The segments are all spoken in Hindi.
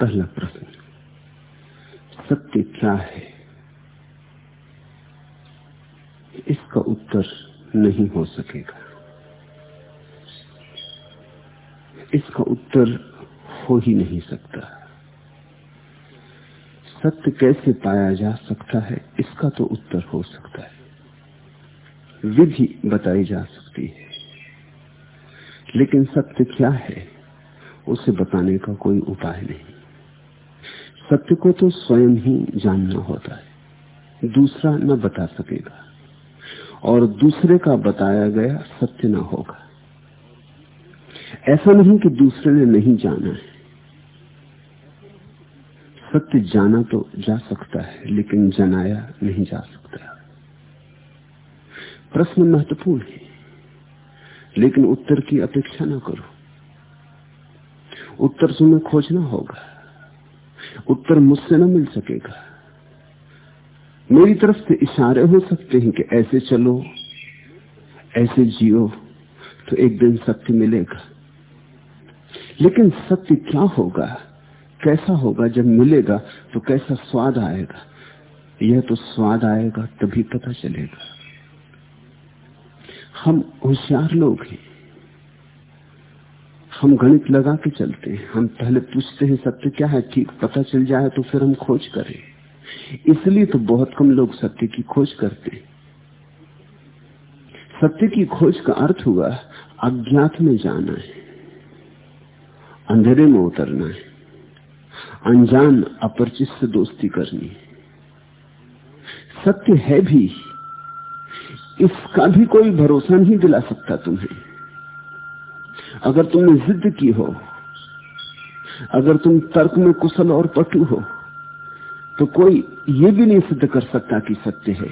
पहला प्रश्न, सत्य क्या है? इसका उत्तर नहीं हो सकेगा। इसका उत्तर हो ही नहीं सकता। सत्य कैसे पाया जा सकता है, इसका तो उत्तर हो सकता है। विधि बताई जा सकती है। लेकिन सत्य क्या है, उसे बताने का कोई उपाय नहीं। सत्य को तो स्वयं ही जानना होता है। दूसरा न बता सकेगा और दूसरे का बताया गया सत्य न होगा। ऐसा नहीं कि दूसरे ने नहीं जाना है। सत्य जाना तो जा सकता है, लेकिन जनाया नहीं जा सकता। प्रश्न महत्वपूर्ण है, लेकिन उत्तर की अपेक्षा ना करो। उत्तर तुम्हें खोजना होगा। उत्तर मुझसे न मिल सकेगा। मेरी तरफ़ से इशारे हो सकते हैं कि ऐसे चलो, ऐसे जियो तो एक दिन सत्य मिलेगा। लेकिन सत्य क्या होगा? कैसा होगा? जब मिलेगा तो कैसा स्वाद आएगा? यह तो स्वाद आएगा, तभी पता चलेगा। हम होशियार लोग हैं। हम गणित लगा के चलते हैं। हम पहले पूछते हैं, सत्य क्या है? ठीक पता चल जाए तो फिर हम खोज करें। इसलिए तो बहुत कम लोग सत्य की खोज करते हैं। सत्य की खोज का अर्थ हुआ, अज्ञात में जाना है। अंधेरे में उतरना है। अनजान, अपरिचित से दोस्ती करनी है। सत्य है भी। इसका भी कोई भरोसा नहीं दिला सकता तुम्हें। अगर तुमने जिद की हो, अगर तुम तर्क में कुशल और पटु हो तो कोई ये भी नहीं सिद्ध कर सकता कि सत्य है।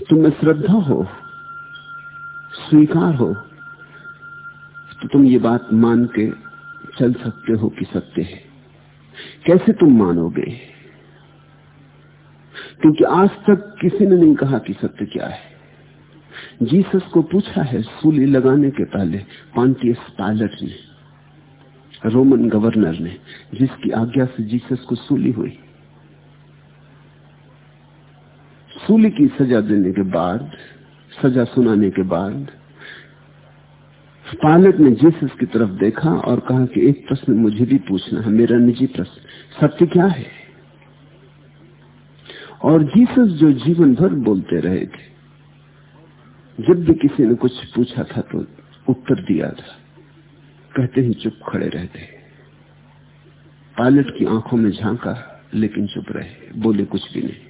तुम्हें श्रद्धा हो, स्वीकार हो तो तुम ये बात मान के चल सकते हो कि सत्य है। कैसे तुम मानोगे? क्योंकि आज तक किसी ने नहीं कहा कि सत्य क्या है। जीसस को पूछा है सूली लगाने के पहले पांटियस पायलट ने, रोमन गवर्नर ने, जिसकी आज्ञा से जीसस को सूली हुई। सूली की सजा देने के बाद, सजा सुनाने के बाद, पायलट ने जीसस की तरफ़ देखा और कहा कि एक प्रश्न मुझे भी पूछना है, मेरा निजी प्रश्न। सत्य क्या है? और जीसस जो जीवन भर बोलते रहे थे जब भी किसी ने कुछ पूछा था तो उत्तर दिया था। कहते ही चुप खड़े रहते पायलट की आँखों में झांका, लेकिन चुप रहे, बोले कुछ भी नहीं।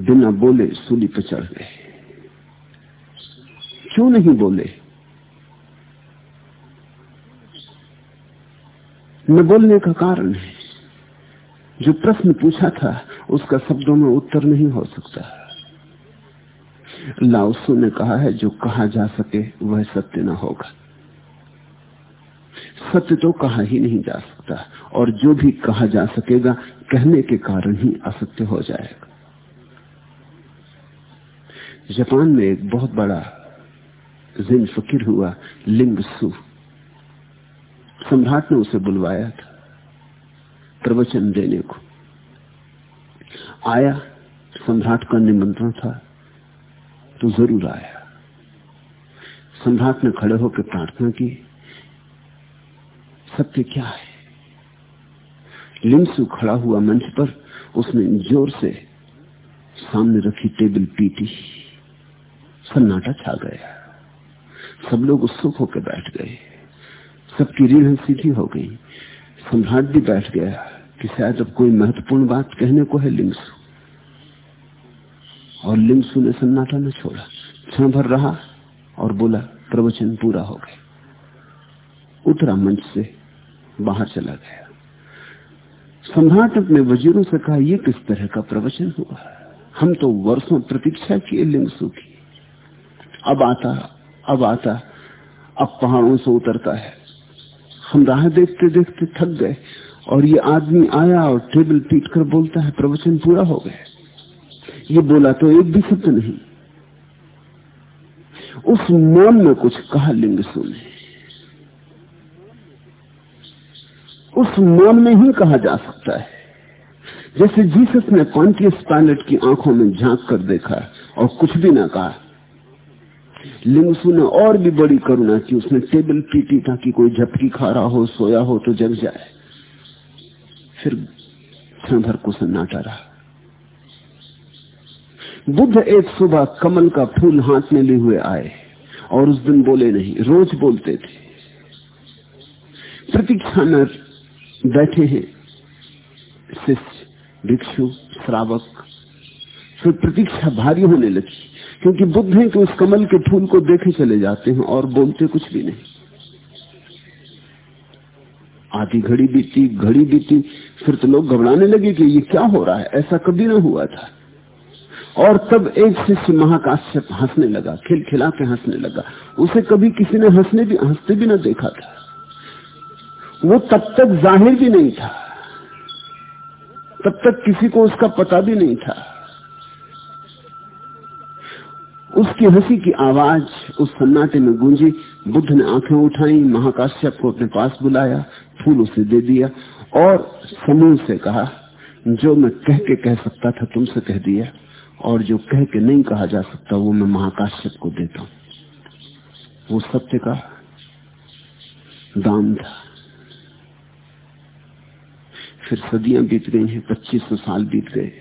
बिना बोले सूली पर चढ़ गए। क्यों नहीं बोले? न बोलने का कारण है। जो प्रश्न पूछा था उसका शब्दों में उत्तर नहीं हो सकता। लाउसू ने कहा है, जो कहा जा सके, वह सत्य न होगा। सत्य तो कहा ही नहीं जा सकता, और जो भी कहा जा सकेगा, कहने के कारण ही असत्य हो जाएगा। जापान में एक बहुत बड़ा जिन फकीर हुआ, लिंगसु। सम्राट ने उसे बुलवाया था, प्रवचन देने को। आया, सम्राट का निमंत्रण था तो ज़रूर आया। सम्राट ने खड़े होकर प्रार्थना की, सत्य क्या है? लिंसु खड़ा हुआ मंच पर उसने ज़ोर से सामने रखी टेबल पीटी। सन्नाटा छा गया। सब लोग उत्सुक होकर बैठ गए। सबकी रीढ़ सीधी हो गई। सम्राट भी बैठ गया। कि शायद अब कोई महत्वपूर्ण बात कहने को है लिंगसु? और लिंगसु ने सन्नाटा न छोड़ा। क्षण भर रहा और बोला, प्रवचन पूरा हो गया। उतरा मंच से बाहर चला गया। सम्राट अपने वजीरों से कहा यह किस तरह का प्रवचन हुआ? हम तो वर्षों प्रतीक्षा किए लिंगसु की। अब आता अब आता, अब पहाड़ों से उतरता है। हम राह देखते देखते थक गए। और ये आदमी आया और टेबल पीट कर बोलता है, प्रवचन पूरा हो गया। ये बोला तो एक भी शब्द नहीं। उस मौन में कुछ कहा लिंगसु ने उस मौन में ही कहा जा सकता है। जैसे जीसस ने पॉन्टियस पायलट की आँखों में झाँक कर देखा और कुछ भी ना कहा लिंगसु ने और भी बड़ी करुणा की उसने टेबल पीटी ताकि कोई झपकी खा रहा हो, सोया हो तो जग जाए। फिर क्षण को सन्नाटा रहा। बुद्ध एक सुबह कमल का फूल हाथ में लिए हुए आए और उस दिन बोले नहीं, रोज बोलते थे। प्रतीक्षा बैठे हैं, शिष्य, भिक्षु, श्रावक। फिर प्रतीक्षा भारी होने लगी, क्योंकि बुद्ध है कि उस कमल के फूल को देखे चले जाते हैं और बोलते कुछ भी नहीं। आधी घड़ी बीती घड़ी बीती, फिर तो लोग घबराने लगे कि ये क्या हो रहा है? ऐसा कभी ना हुआ था। और तब एक शिष्य महाकाश्यप हंसने लगा खिलखिला के हंसने लगा। उसे कभी किसी ने हंसने भी, हँसते भी ना देखा था। वो तब तक ज़ाहिर भी नहीं था। तब तक किसी को उसका पता भी नहीं था। उसकी हँसी की आवाज़ उस सन्नाटे में गूंजी, बुद्ध ने आँखें उठाई, महाकाश्यप को अपने पास बुलाया, फूल उसे दे दिया और समूह से कहा, जो मैं कह के कह सकता था तुमसे कह दिया और जो कह के नहीं कहा जा सकता वो मैं महाकाश्यप को देता हूँ। वो सत्य का दान था। फिर सदियाँ बीत गई हैं, पच्चीस सौ साल बीत गए।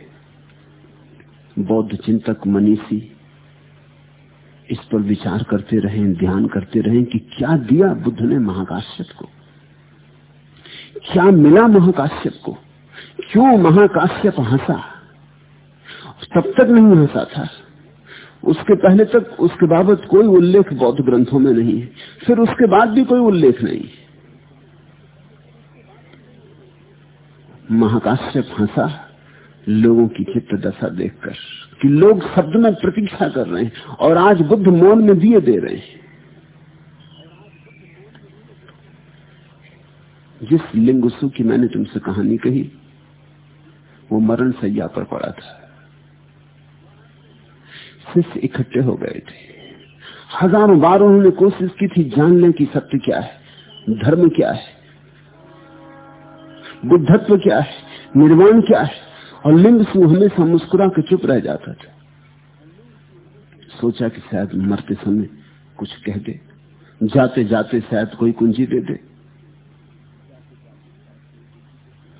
बौद्ध चिंतक मनीषी इस पर विचार करते रहे, ध्यान करते रहे कि क्या दिया बुद्ध ने महाकाश्यप को? क्या मिला महाकाश्यप को? क्यों महाकाश्यप हंसा? तब तक नहीं हंसा था। उसके पहले तक, उसके बाबत कोई उल्लेख बौद्ध ग्रंथों में नहीं है। फिर उसके बाद भी कोई उल्लेख नहीं महाकाश्यप हंसा, लोगों की चित्त दशा देखकर। कि लोग शब्द में प्रतीक्षा कर रहे हैं और आज बुद्ध मौन में दिए दे रहे हैं। जिस लिंगसु की मैंने तुमसे कहानी कही, वो मरण सैया पर पड़ा था। शिष्य इकट्ठे हो गए थे। हज़ारों बार उन्होंने कोशिश की थी जान लें कि सत्य क्या है, धर्म क्या है, बुद्धत्व क्या है निर्माण क्या है। और लिंग सु हमेशा मुस्कुरा के चुप रह जाता था। सोचा कि शायद मरते समय कुछ कह दे। जाते जाते शायद कोई कुंजी दे दे।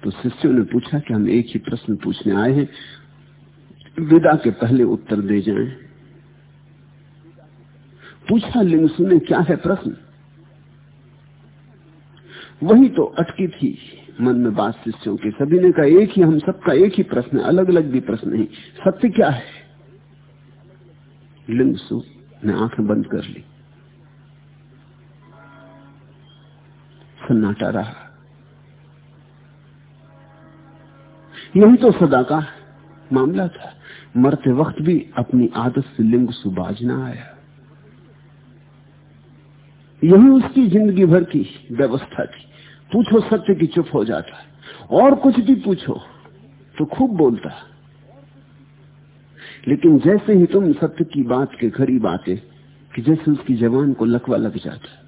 तो शिष्यों ने पूछा कि हम एक ही प्रश्न पूछने आए हैं। विदा के पहले उत्तर दे जाएँ। पूछा लिंग सुने, क्या है प्रश्न? वही तो अटकी थी। मन में बात शिष्यों के, सभी ने कहा, एक ही, हम सबका एक ही प्रश्न अलग अलग भी प्रश्न नहीं सत्य क्या है? लिंगसु ने आँखें बंद कर ली। सन्नाटा रहा। यही तो सदा का मामला था। मरते वक्त भी अपनी आदत से लिंग सुबाज ना आया। यही उसकी ज़िंदगी भर की व्यवस्था थी। पूछो, सत्य की चुप हो जाता है। और कुछ भी पूछो तो खूब बोलता है। लेकिन जैसे ही तुम सत्य की बात के करीब आते, कि जैसे उसकी जवान को लकवा लग जाता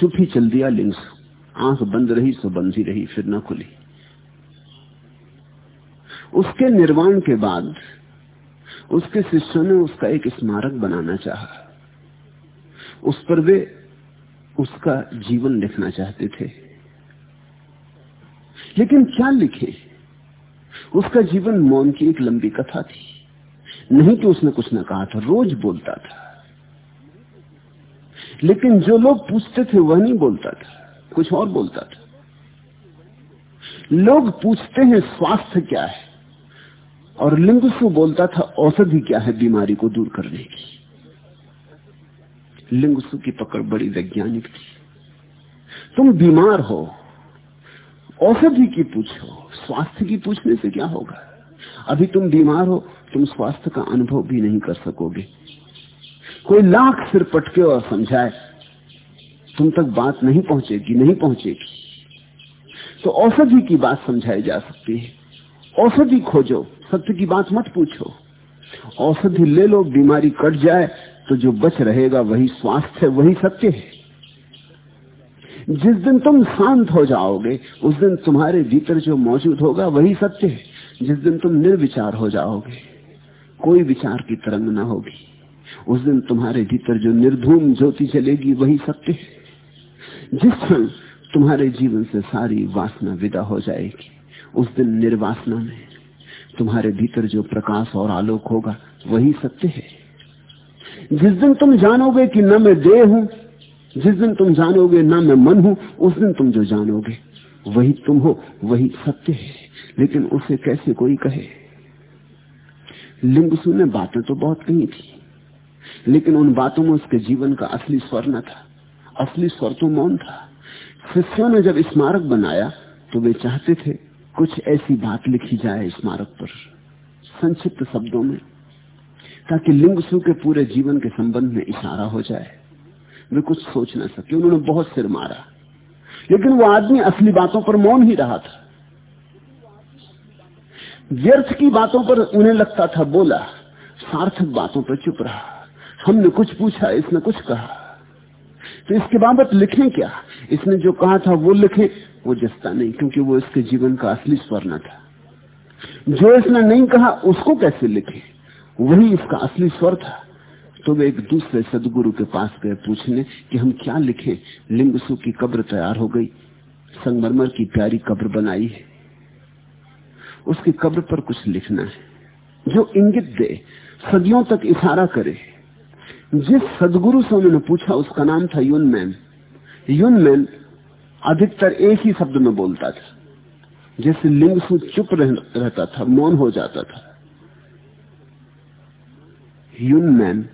चुप ही चल दिया लिंग्स आँख बंद रही सो बंद ही रही, फिर न खुली। उसके निर्वाण के बाद, उसके शिष्यों ने उसका एक स्मारक बनाना चाहा। उस पर वे उसका जीवन लिखना चाहते थे। लेकिन क्या लिखे? उसका जीवन मौन की एक लंबी कथा थी। नहीं कि उसने कुछ ना कहा था, रोज बोलता था। लेकिन जो लोग पूछते थे, वह नहीं बोलता था, कुछ और बोलता था। लोग पूछते हैं, स्वास्थ्य क्या है? और लिंगसु बोलता था, औषधि क्या है बीमारी को दूर करने की? लिंगसु की पकड़ बड़ी वैज्ञानिक थी। तुम बीमार हो, औषधि की पूछो स्वास्थ्य की पूछने से क्या होगा? अभी तुम बीमार हो, तुम स्वास्थ्य का अनुभव भी नहीं कर सकोगे। कोई लाख सिर पटके और समझाए, तुम तक बात नहीं पहुंचेगी नहीं पहुंचेगी। तो औषधि की बात समझाई जा सकती है। औषधि खोजो, सत्य की बात मत पूछो। औषधि ले लो, बीमारी कट जाए तो जो बच रहेगा वही स्वास्थ्य वही सत्य है। जिस दिन तुम शांत हो जाओगे, उस दिन तुम्हारे भीतर जो मौजूद होगा वही सत्य है। जिस दिन तुम निर्विचार हो जाओगे, कोई विचार की तरंग ना होगी। उस दिन तुम्हारे भीतर जो निर्धूम ज्योति चलेगी वही सत्य है। जिस क्षण तुम्हारे जीवन से सारी वासना विदा हो जाएगी, उस दिन निर्वासना में तुम्हारे भीतर जो प्रकाश और आलोक होगा वही सत्य है। जिस दिन तुम जानोगे कि न मैं देह हूँ, जिस दिन तुम जानोगे न मैं मन हूँ, उस दिन तुम जो जानोगे, वही तुम हो, वही सत्य है। लेकिन उसे कैसे कोई कहे? लिंगसु ने बातें तो बहुत कही थी, लेकिन उन बातों में उसके जीवन का असली स्वर न था, असली स्वर तो मौन था। शिष्यों ने जब स्मारक बनाया तो वे चाहते थे कुछ ऐसी बात लिखी जाए स्मारक पर, संक्षिप्त शब्दों में। ताकि लिंगसु के पूरे जीवन के संबंध में इशारा हो जाए। वे कुछ सोच ना सके। उन्होंने बहुत सिर मारा। लेकिन वो आदमी असली बातों पर मौन ही रहा था। व्यर्थ की बातों पर उन्हें लगता था, बोला, सार्थक बातों पर चुप रहा। हमने कुछ पूछा, इसने कुछ कहा। तो इसके बाबत लिखें क्या? इसने जो कहा था वो लिखे। वो जस्ता नहीं, क्योंकि वो इसके जीवन का असली स्वर्ण था। जो इसने नहीं कहा, उसको कैसे लिखे? वही इसका असली स्वर था। तो वे एक दूसरे सदगुरु के पास गए पूछने कि हम क्या लिखें? लिंगसु की कब्र तैयार हो गई। संगमरमर की प्यारी कब्र बनाई है। उसकी कब्र पर कुछ लिखना है। जो इंगित दे, सदियों तक इशारा करे। जिस सदगुरु से उन्होंने पूछा, उसका नाम था यून मैन यून मैन अधिकतर एक ही शब्द में बोलता था। जैसे लिंगसु चुप रहता था, मौन हो जाता था। यून मैन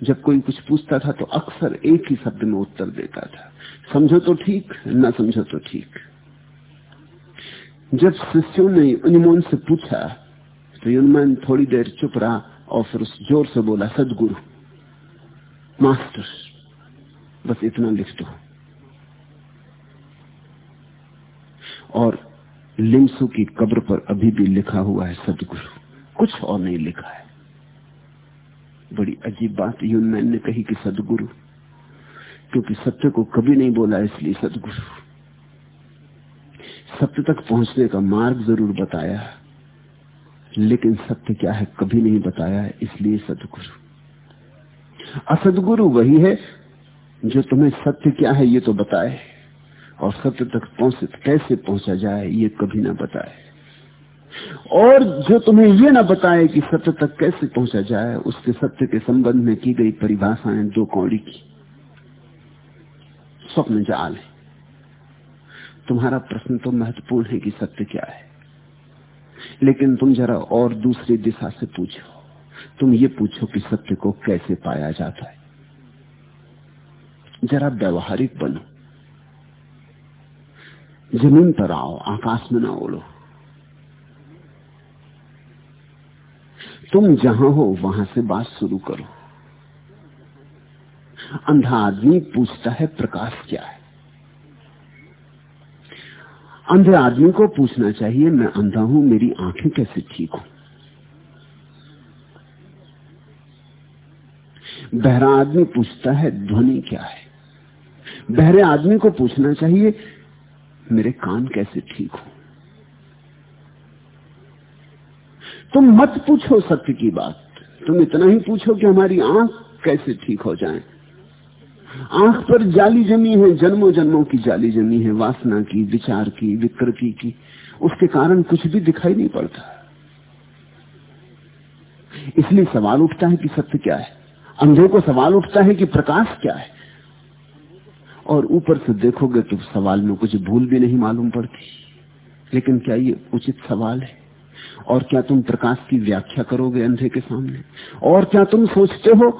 जब कोई कुछ पूछता था तो अक्सर एक ही शब्द में उत्तर देता था। समझो तो ठीक, ना समझो तो ठीक। जब शिष्यों ने उन्मोन से पूछा तो युनमैन थोड़ी देर चुप रहा और फिर उस ज़ोर से बोला, सदगुरु, मास्टर, बस इतना लिख दो। और लिंगसु की कब्र पर अभी भी लिखा हुआ है, सदगुरु, कुछ और नहीं लिखा है। बड़ी अजीब बात यूनमैन ने कही कि सदगुरु, क्योंकि सत्य को कभी नहीं बोला इसलिए सदगुरु। सत्य तक पहुँचने का मार्ग ज़रूर बताया, लेकिन सत्य क्या है कभी नहीं बताया, इसलिए सदगुरु। असदगुरु वही है जो तुम्हें सत्य क्या है ये तो बताए, और सत्य तक पहुँचे, कैसे पहुँचा जाए ये कभी ना बताए। और जो तुम्हें ये ना बताए कि सत्य तक कैसे पहुँचा जाए, उसके सत्य के संबंध में की गई परिभाषाएँ दो कौड़ी की। स्वप्न जाल है। तुम्हारा प्रश्न तो महत्वपूर्ण है कि सत्य क्या है। लेकिन तुम जरा और दूसरी दिशा से पूछो। तुम ये पूछो कि सत्य को कैसे पाया जाता है। जरा व्यवहारिक बनो। ज़मीन पर आओ, आकाश में ना ओढ़ो तुम जहाँ हो वहाँ से बात शुरू करो। अंधा आदमी पूछता है प्रकाश क्या है। अंधे आदमी को पूछना चाहिए, मैं अंधा हूँ, मेरी आँखें कैसे ठीक हूँ? बहरा आदमी पूछता है, ध्वनि क्या है? बहरे आदमी को पूछना चाहिए, मेरे कान कैसे ठीक हो? तुम मत पूछो सत्य की बात। तुम इतना ही पूछो कि हमारी आँख कैसे ठीक हो जाए। आँख पर जाली जमी है, जन्मों जन्मों की जाली जमी है, वासना की, विचार की, विकृति की। उसके कारण कुछ भी दिखाई नहीं पड़ता। इसलिए सवाल उठता है कि सत्य क्या है? अंधे को सवाल उठता है कि प्रकाश क्या है? और ऊपर से देखोगे तो सवाल में कुछ भूल भी नहीं मालूम पड़ती। लेकिन क्या ये उचित सवाल है? और क्या तुम प्रकाश की व्याख्या करोगे अंधे के सामने? और क्या तुम सोचते हो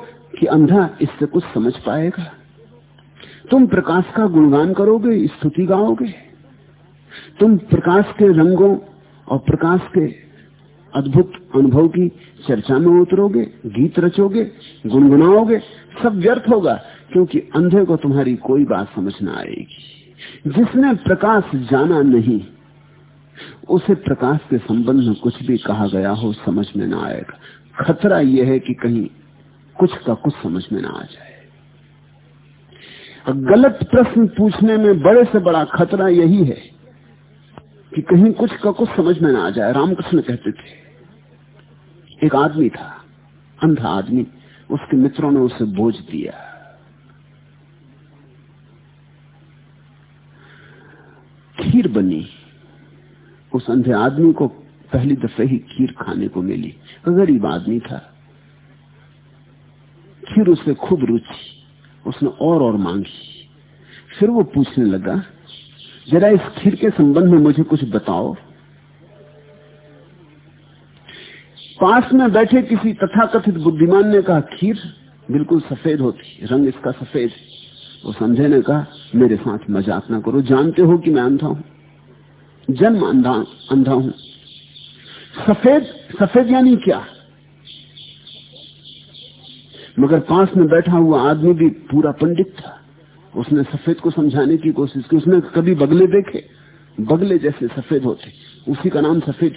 कि अंधा इससे कुछ समझ पाएगा? तुम प्रकाश का गुणगान करोगे, स्तुति गाओगे? तुम प्रकाश के रंगों और प्रकाश के अद्भुत अनुभव की चर्चा में उतरोगे, गीत रचोगे, गुनगुनाओगे, सब व्यर्थ होगा, क्योंकि अंधे को तुम्हारी कोई बात समझ ना आएगी। जिसने प्रकाश जाना नहीं उसे प्रकाश के संबंध में कुछ भी कहा गया हो समझ में ना आएगा खतरा यह है कि कहीं कुछ का कुछ समझ में ना आ जाए। गलत प्रश्न पूछने में बड़े से बड़ा खतरा यही है कि कहीं कुछ का कुछ समझ में ना आ जाए। रामकृष्ण कहते थे एक आदमी था अंधा आदमी उसके मित्रों ने उसे बोझ दिया। खीर बनी उस अंधे आदमी को पहली दफे ही खीर खाने को मिली। गरीब आदमी था। खीर उसे खूब रुचि। उसने और और मांगी। फिर वो पूछने लगा, जरा इस खीर के संबंध में मुझे कुछ बताओ। पास में बैठे किसी तथाकथित बुद्धिमान ने कहा, खीर बिल्कुल सफ़ेद होती, रंग इसका सफ़ेद वो समझे ने कहा, मेरे साथ मज़ाक ना करो, जानते हो कि मैं अंधा हूँ। जन्म अंधा अंधा हूँ। सफ़ेद सफ़ेद यानी क्या? मगर पास में बैठा हुआ आदमी भी पूरा पंडित था। उसने सफ़ेद को समझाने की कोशिश की। उसने कभी बगले देखे? बगले जैसे सफ़ेद होते। उसी का नाम सफ़ेद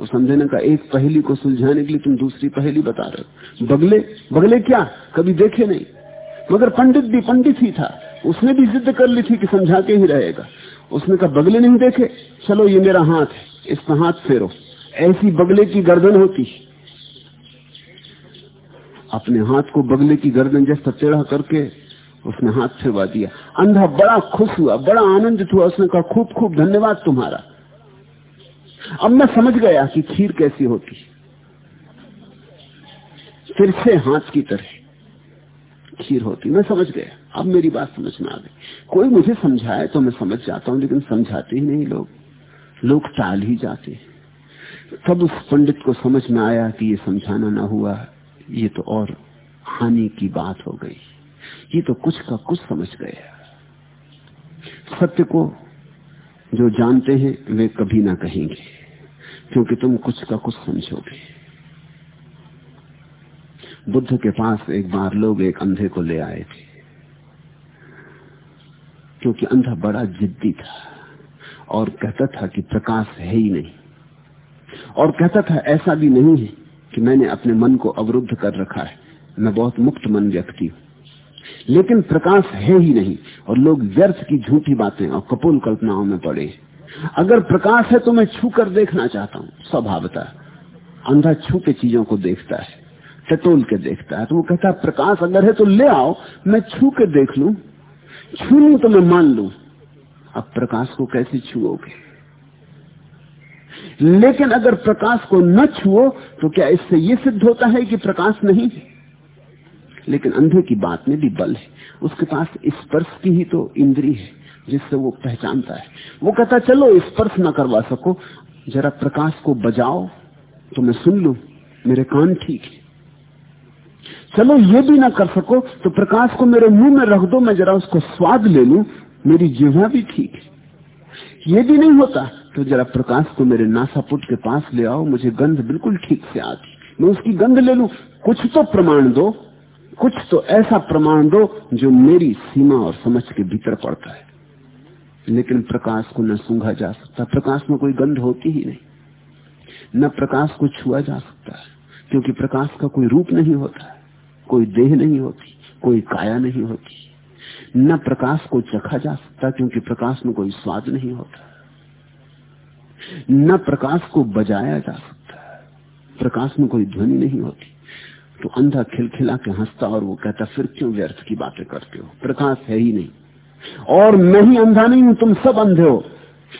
वो समझने का एक पहली को सुलझाने के लिए तुम दूसरी पहली बता रहे हो। बगले बगले क्या? कभी देखे नहीं। मगर पंडित भी पंडित ही था। उसने भी जिद कर ली थी कि समझा के ही रहेगा। उसने कहा, बगले नहीं देखे? चलो, ये मेरा हाथ है। इस पर हाथ फेरो। ऐसी बगले की गर्दन होती। अपने हाथ को बगले की गर्दन जैसा टेढ़ा करके उसने हाथ फिरवा दिया। अंधा बड़ा खुश हुआ, बड़ा आनंदित हुआ। उसने कहा, खूब खूब धन्यवाद तुम्हारा। अब मैं समझ गया कि खीर कैसी होती। फिर से हाथ की तरह खीर होती। मैं समझ गया। अब मेरी बात समझ में आ गई। कोई मुझे समझाए तो मैं समझ जाता हूँ, लेकिन समझाते ही नहीं लोग। लोग टाल ही जाते तब उस पंडित को समझ में आया कि ये समझाना ना हुआ। ये तो और हानि की बात हो गई। ये तो कुछ का कुछ समझ गया। सत्य को जो जानते हैं, वे कभी ना कहेंगे, क्योंकि तुम कुछ का कुछ समझोगे। बुद्ध के पास एक बार लोग एक अंधे को ले आए थे। क्योंकि अंधा बड़ा जिद्दी था और कहता था कि प्रकाश है ही नहीं। और कहता था, ऐसा भी नहीं है कि मैंने अपने मन को अवरुद्ध कर रखा है। मैं बहुत मुक्त मन व्यक्ति हूँ। लेकिन प्रकाश है ही नहीं और लोग व्यर्थ की झूठी बातें और कपूल कल्पनाओं में पड़े अगर प्रकाश है तो मैं छू कर देखना चाहता हूँ, स्वभावता। अंधा छू के चीज़ों को देखता है, टटोल के देखता है। तो वो कहता है, प्रकाश अगर है तो ले आओ, मैं छू के देख लू। छू लू तो मैं मान लू, अब प्रकाश को कैसे छुओगे? लेकिन अगर प्रकाश को न छुओ तो क्या इससे यह सिद्ध होता है कि प्रकाश नहीं है? लेकिन अंधे की बात में भी बल है। उसके पास स्पर्श की ही तो इंद्री है, जिससे वो पहचानता है। वो कहता, चलो, स्पर्श ना करवा सको। जरा प्रकाश को बजाओ तो मैं सुन लू। मेरे कान ठीक है। चलो ये भी ना कर सको तो प्रकाश को मेरे मुँह में रख दो, मैं जरा उसको स्वाद ले लू। मेरी जीवा भी ठीक है। ये भी नहीं होता तो जरा प्रकाश को मेरे नासापुट के पास ले आओ, मुझे गंध बिल्कुल ठीक से आती। मैं उसकी गंध ले लू। कुछ तो प्रमाण दो, कुछ तो ऐसा प्रमाण दो, जो मेरी सीमा और समझ के भीतर पड़ता है। लेकिन प्रकाश को न सूंघा जा सकता। प्रकाश में कोई गंध होती ही नहीं। न प्रकाश को छुआ जा सकता है, क्योंकि प्रकाश का कोई रूप नहीं होता कोई देह नहीं होती, कोई काया नहीं होती। न प्रकाश को चखा जा सकता, क्योंकि प्रकाश में कोई स्वाद नहीं होता। न प्रकाश को बजाया जा सकता। प्रकाश में कोई ध्वनि नहीं होती। तो अंधा खिलखिला के हंसता और वो कहता, फिर क्यों व्यर्थ की बातें करते हो? प्रकाश है ही नहीं। और मैं ही अंधा नहीं हूँ, तुम सब अंधे हो।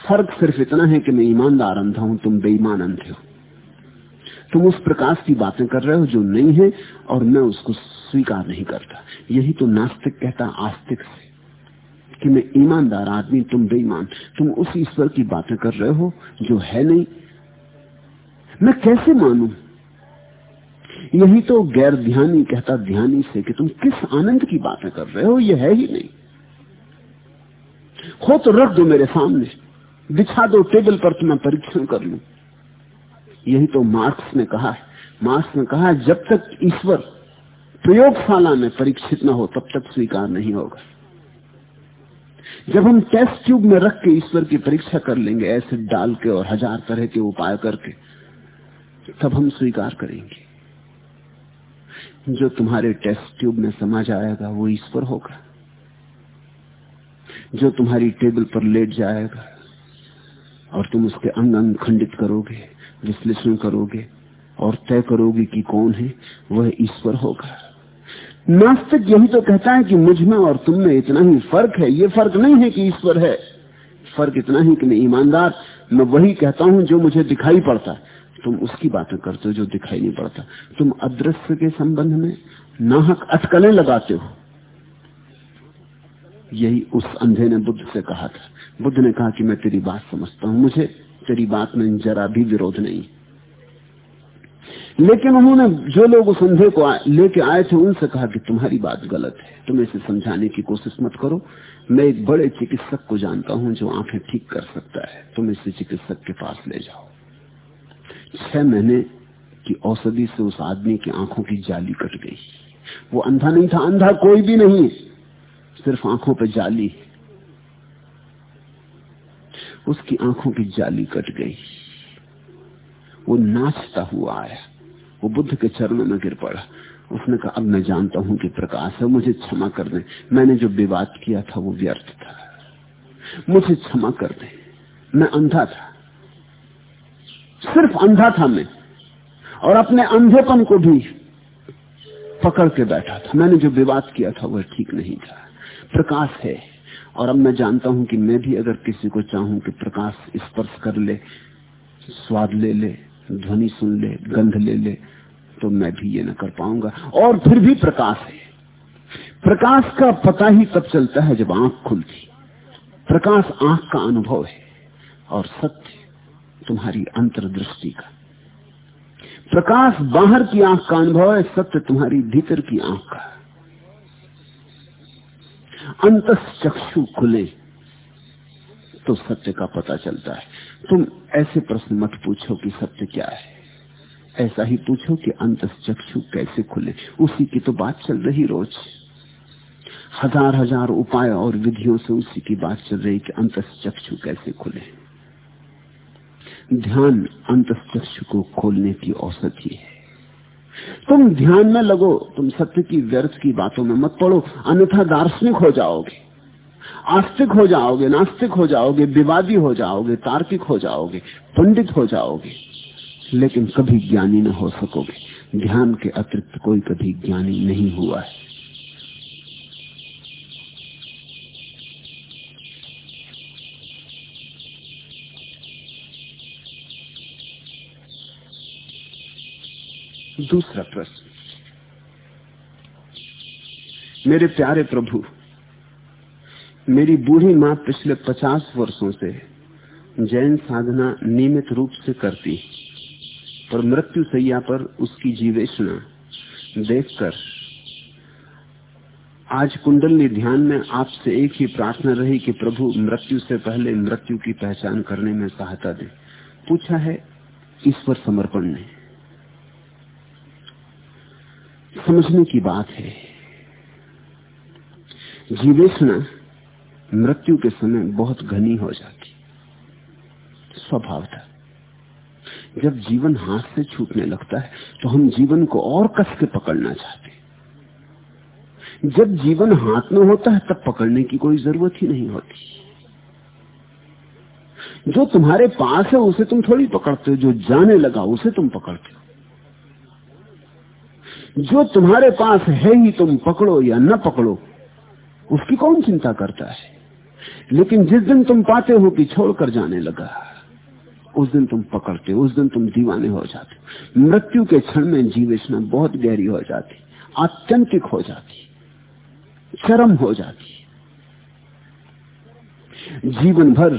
फ़र्क सिर्फ़ इतना है कि मैं ईमानदार अंधा हूँ, तुम बेईमान अंधे हो। तुम उस प्रकाश की बातें कर रहे हो जो नहीं है, और मैं उसको स्वीकार नहीं करता। यही तो नास्तिक कहता आस्तिक से, कि मैं ईमानदार आदमी, तुम बेईमान। तुम उस ईश्वर की बातें कर रहे हो जो है नहीं। मैं कैसे मानू? यही तो गैर ध्यानी कहता ध्यानी से कि तुम किस आनंद की बातें कर रहे हो ये है ही नहीं। हो तो रख दो मेरे सामने, बिछा दो टेबल पर तो मैं परीक्षण कर लू। यही तो मार्क्स ने कहा है। मार्क्स ने कहा, जब तक ईश्वर प्रयोगशाला में परीक्षित न हो, तब तक स्वीकार नहीं होगा। जब हम टेस्ट ट्यूब में रख के ईश्वर की परीक्षा कर लेंगे, ऐसे डाल के और हज़ार तरह के उपाय करके, तब हम स्वीकार करेंगे। जो तुम्हारे टेस्ट ट्यूब में समा जाएगा वो ईश्वर होगा। जो तुम्हारी टेबल पर लेट जाएगा, और तुम उसके अंग अंग खंडित करोगे विश्लेषण करोगे और तय करोगे कि कौन है, वह ईश्वर होगा। नास्तिक यही तो कहता है कि मुझमें और तुम में इतना ही फ़र्क है। ये फ़र्क नहीं है कि ईश्वर है। फ़र्क इतना ही कि मैं ईमानदार। मैं वही कहता हूँ जो मुझे दिखाई पड़ता। है तुम उसकी बातें करते हो जो दिखाई नहीं पड़ता। तुम अदृश्य के संबंध में नाहक अटकलें लगाते हो। यही उस अंधे ने बुद्ध से कहा था। बुद्ध ने कहा कि मैं तेरी बात समझता हूँ। मुझे तेरी बात में जरा भी विरोध नहीं। लेकिन उन्होंने जो लोग उस अंधे को लेके आए थे, उनसे कहा कि तुम्हारी बात गलत है। तुम इसे समझाने की कोशिश मत करो। मैं एक बड़े चिकित्सक को जानता हूँ जो आँखें ठीक कर सकता है। तुम इसे चिकित्सक के पास ले जाओ। छह महीने की औषधि से उस आदमी की आँखों की जाली कट गई। वो अंधा नहीं था। अंधा कोई भी नहीं। सिर्फ़ आँखों पर जाली। उसकी आँखों की जाली कट गई। वो नाचता हुआ आया। वो बुद्ध के चरणों में गिर पड़ा। उसने कहा, अब मैं जानता हूँ कि प्रकाश है, मुझे क्षमा कर दे। मैंने जो विवाद किया था, वो व्यर्थ था। मुझे क्षमा कर दे। मैं अंधा था। सिर्फ़ अंधा था मैं। और अपने अंधेपन को भी पकड़ के बैठा था। मैंने जो विवाद किया था, वह ठीक नहीं था। प्रकाश है। और अब मैं जानता हूँ कि मैं भी अगर किसी को चाहूँ कि प्रकाश स्पर्श कर ले, स्वाद ले ले, ध्वनि सुन ले, गंध ले ले तो मैं भी ये न कर पाऊँगा। और फिर भी प्रकाश है। प्रकाश का पता ही तब चलता है जब आँख खुलती। प्रकाश आँख का अनुभव है और सत्य तुम्हारी अंतर्दृष्टि का। प्रकाश बाहर की आँख का अनुभव है, सत्य तुम्हारी भीतर की आँख का। अंत चक्षु खुले तो सत्य का पता चलता है। तुम ऐसे प्रश्न मत पूछो कि सत्य क्या है। ऐसा ही पूछो कि अंत चक्षु कैसे खुले। उसी की तो बात चल रही रोज। हज़ार हज़ार उपाय और विधियों से उसी की बात चल रही कि अंत चक्षु कैसे खुले। ध्यान अंत चक्षु को खोलने की औसत ही है। तुम ध्यान में लगो, तुम सत्य की व्यर्थ की बातों में मत पड़ो, अन्यथा दार्शनिक हो जाओगे। आस्तिक हो जाओगे, नास्तिक हो जाओगे, विवादी हो जाओगे, तार्किक हो जाओगे, पंडित हो जाओगे। लेकिन कभी ज्ञानी न हो सकोगे। ध्यान के अतिरिक्त कोई कभी ज्ञानी नहीं हुआ है। दूसरा प्रश्न। मेरे प्यारे प्रभु, मेरी बूढ़ी माँ पिछले पचास वर्षों से जैन साधना नियमित रूप से करती पर मृत्यु सैया पर उसकी जीवेशना देखकर आज कुंडली ध्यान में आपसे एक ही प्रार्थना रही कि प्रभु, मृत्यु से पहले मृत्यु की पहचान करने में सहायता दे। पूछा है, ईश्वर समर्पण ने समझने की बात है। जीवेशना मृत्यु के समय बहुत घनी हो जाती। स्वभाव था। जब जीवन हाथ से छूटने लगता है तो हम जीवन को और कस के पकड़ना चाहते जब जीवन हाथ में होता है, तब पकड़ने की कोई ज़रूरत ही नहीं होती। जो तुम्हारे पास है, उसे तुम थोड़ी पकड़ते हो, जो जाने लगा, उसे तुम पकड़ते हो। जो तुम्हारे पास है ही तुम पकड़ो या न पकड़ो, उसकी कौन चिंता करता है? लेकिन जिस दिन तुम पाते हो कि छोड़कर जाने लगा, उस दिन तुम पकड़ते हो उस दिन तुम दीवाने हो जाते हो। मृत्यु के क्षण में जीवेशना बहुत गहरी हो जाती, आत्यंतिक हो जाती, चरम हो जाती। जीवन भर,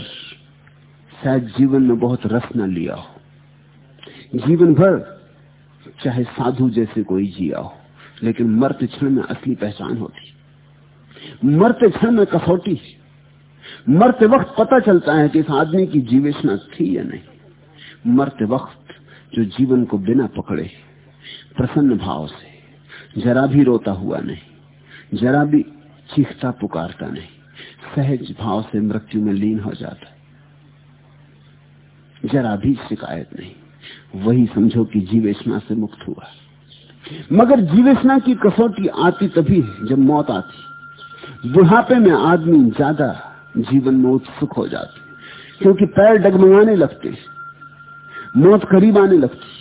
शायद जीवन में बहुत रस न लिया हो। जीवन भर चाहे साधु जैसे कोई जिया हो, लेकिन मर्त क्षण में असली पहचान होती। मरते क्षण में कसौटी। मरते वक्त पता चलता है कि इस आदमी की जीवेशना थी या नहीं। मरते वक्त जो जीवन को बिना पकड़े, प्रसन्न भाव से, जरा भी रोता हुआ नहीं, जरा भी चीखता पुकारता नहीं, सहज भाव से मृत्यु में लीन हो जाता जरा भी शिकायत नहीं। वही समझो कि जीवेशना से मुक्त हुआ। मगर जीवेशना की कसौटी आती तभी है जब मौत आती। बुढ़ापे में आदमी ज़्यादा जीवन में उत्सुक हो जाते, क्योंकि पैर डगमगाने लगते, मौत करीब आने लगती।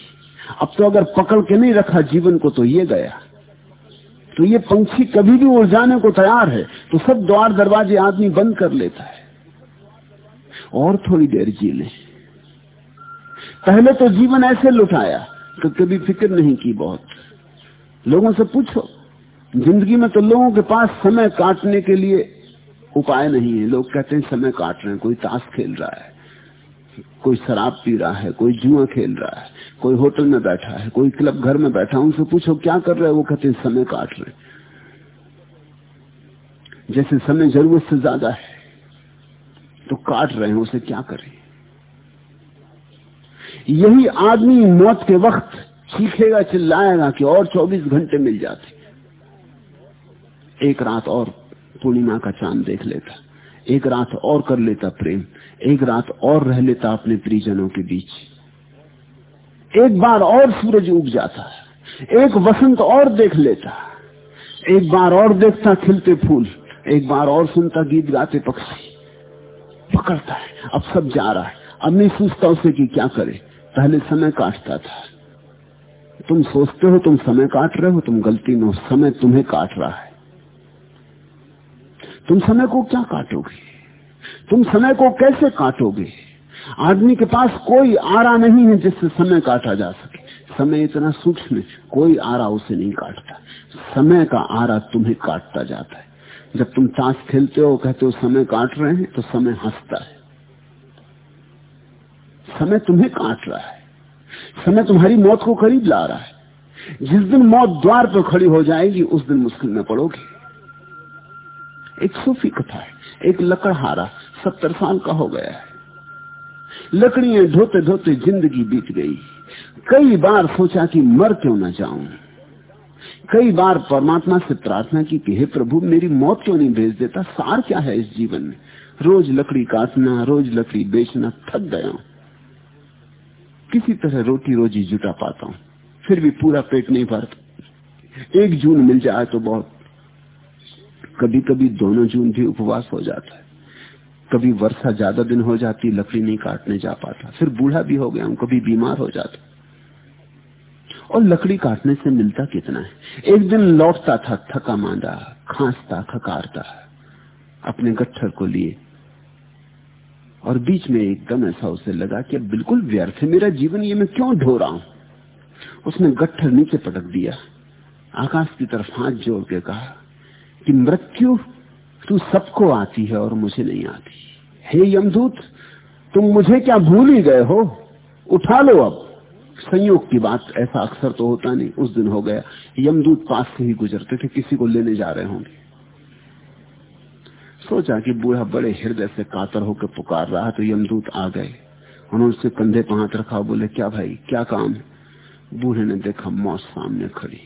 अब तो अगर पकड़ के नहीं रखा जीवन को तो ये गया। तो ये पंछी कभी भी उड़ जाने को तैयार है तो सब द्वार दरवाजे आदमी बंद कर लेता है। और थोड़ी देर जी ले। पहले तो जीवन ऐसे लुटाया तो कभी फ़िक्र नहीं की बहुत। लोगों से पूछो, ज़िंदगी में तो लोगों के पास समय काटने के लिए उपाय नहीं है। लोग कहते हैं, समय काट रहे हैं, कोई ताश खेल रहा है, कोई शराब पी रहा है, कोई जुआ खेल रहा है, कोई होटल में बैठा है, कोई क्लब घर में बैठा है, उनसे पूछो, क्या कर रहे हैं? वो कहते हैं, समय काट रहे जैसे समय ज़रूरत से ज़्यादा है तो काट रहे हैं, उसे क्या करें? यही आदमी मौत के वक्त चीखेगा, चिल्लाएगा कि और 24 घंटे मिल जाते। एक रात और पूर्णिमा का चाँद देख लेता। एक रात और कर लेता प्रेम। एक रात और रह लेता अपने परिजनों के बीच। एक बार और सूरज उग जाता। एक वसंत और देख लेता। एक बार और देखता खिलते फूल। एक बार और सुनता गीत गाते पक्षी। पकड़ता है। अब सब जा रहा है। अब नहीं सोचता उसे कि क्या करे। पहले समय काटता था। तुम सोचते हो तुम समय काट रहे हो, तुम गलती में हो, समय तुम्हें काट रहा है। तुम समय को क्या काटोगे? तुम समय को कैसे काटोगे? आदमी के पास कोई आरा नहीं है जिससे समय काटा जा सके। समय इतना सूक्ष्म है, कोई आरा उसे नहीं काटता। समय का आरा तुम्हें काटता जाता है। जब तुम ताश खेलते हो, कहते हो, समय काट रहे हैं तो समय हंसता है। समय तुम्हें काट रहा है। समय तुम्हारी मौत को करीब ला रहा है। जिस दिन मौत द्वार पर खड़ी हो जाएगी, उस दिन मुश्किल में पड़ोगे। एक सूफी कथा है, एक लकड़हारा सत्तर साल का हो गया है। लकड़ियाँ धोते धोते ज़िंदगी बीत गई। कई बार सोचा कि मर क्यों ना जाऊँ। कई बार परमात्मा से प्रार्थना की कि, हे प्रभु, मेरी मौत क्यों नहीं भेज देता? सार क्या है इस जीवन में? रोज लकड़ी काटना, रोज लकड़ी बेचना, थक गया हूँ। किसी तरह रोटी रोजी जुटा पाता हूँ। फिर भी पूरा पेट नहीं भरता। एक जून मिल जाए तो बहुत। कभी कभी दोनों जून भी उपवास हो जाता है। कभी वर्षा ज़्यादा दिन हो जाती, लकड़ी नहीं काटने जा पाता। फिर बूढ़ा भी हो गया हूँ, कभी बीमार हो जाता। और लकड़ी काटने से मिलता कितना है? एक दिन लौटता था, थका मांदा, खांसता, खकारता। अपने गट्ठर को लिए। और बीच में एकदम ऐसा उसे लगा कि बिल्कुल व्यर्थ है, मेरा जीवन ये मैं क्यों ढो रहा हूँ? उसने गट्ठर नीचे पटक दिया, आकाश की तरफ़ हाथ जोड़ के कहा कि मृत्यु तू सबको आती है और मुझे नहीं आती। हे यमदूत, तुम मुझे क्या भूल ही गए हो? उठा लो अब। संयोग की बात ऐसा अक्सर तो होता नहीं। उस दिन हो गया, यमदूत पास से ही गुजरते थे, किसी को लेने जा रहे होंगे। सोचा कि बूढ़ा बड़े हृदय से कातर होकर पुकार रहा तो यमदूत आ गए। उन्होंने उससे कंधे पर हाथ रखा, बोले, क्या भाई, क्या काम? बूढ़े ने देखा मौत सामने खड़ी।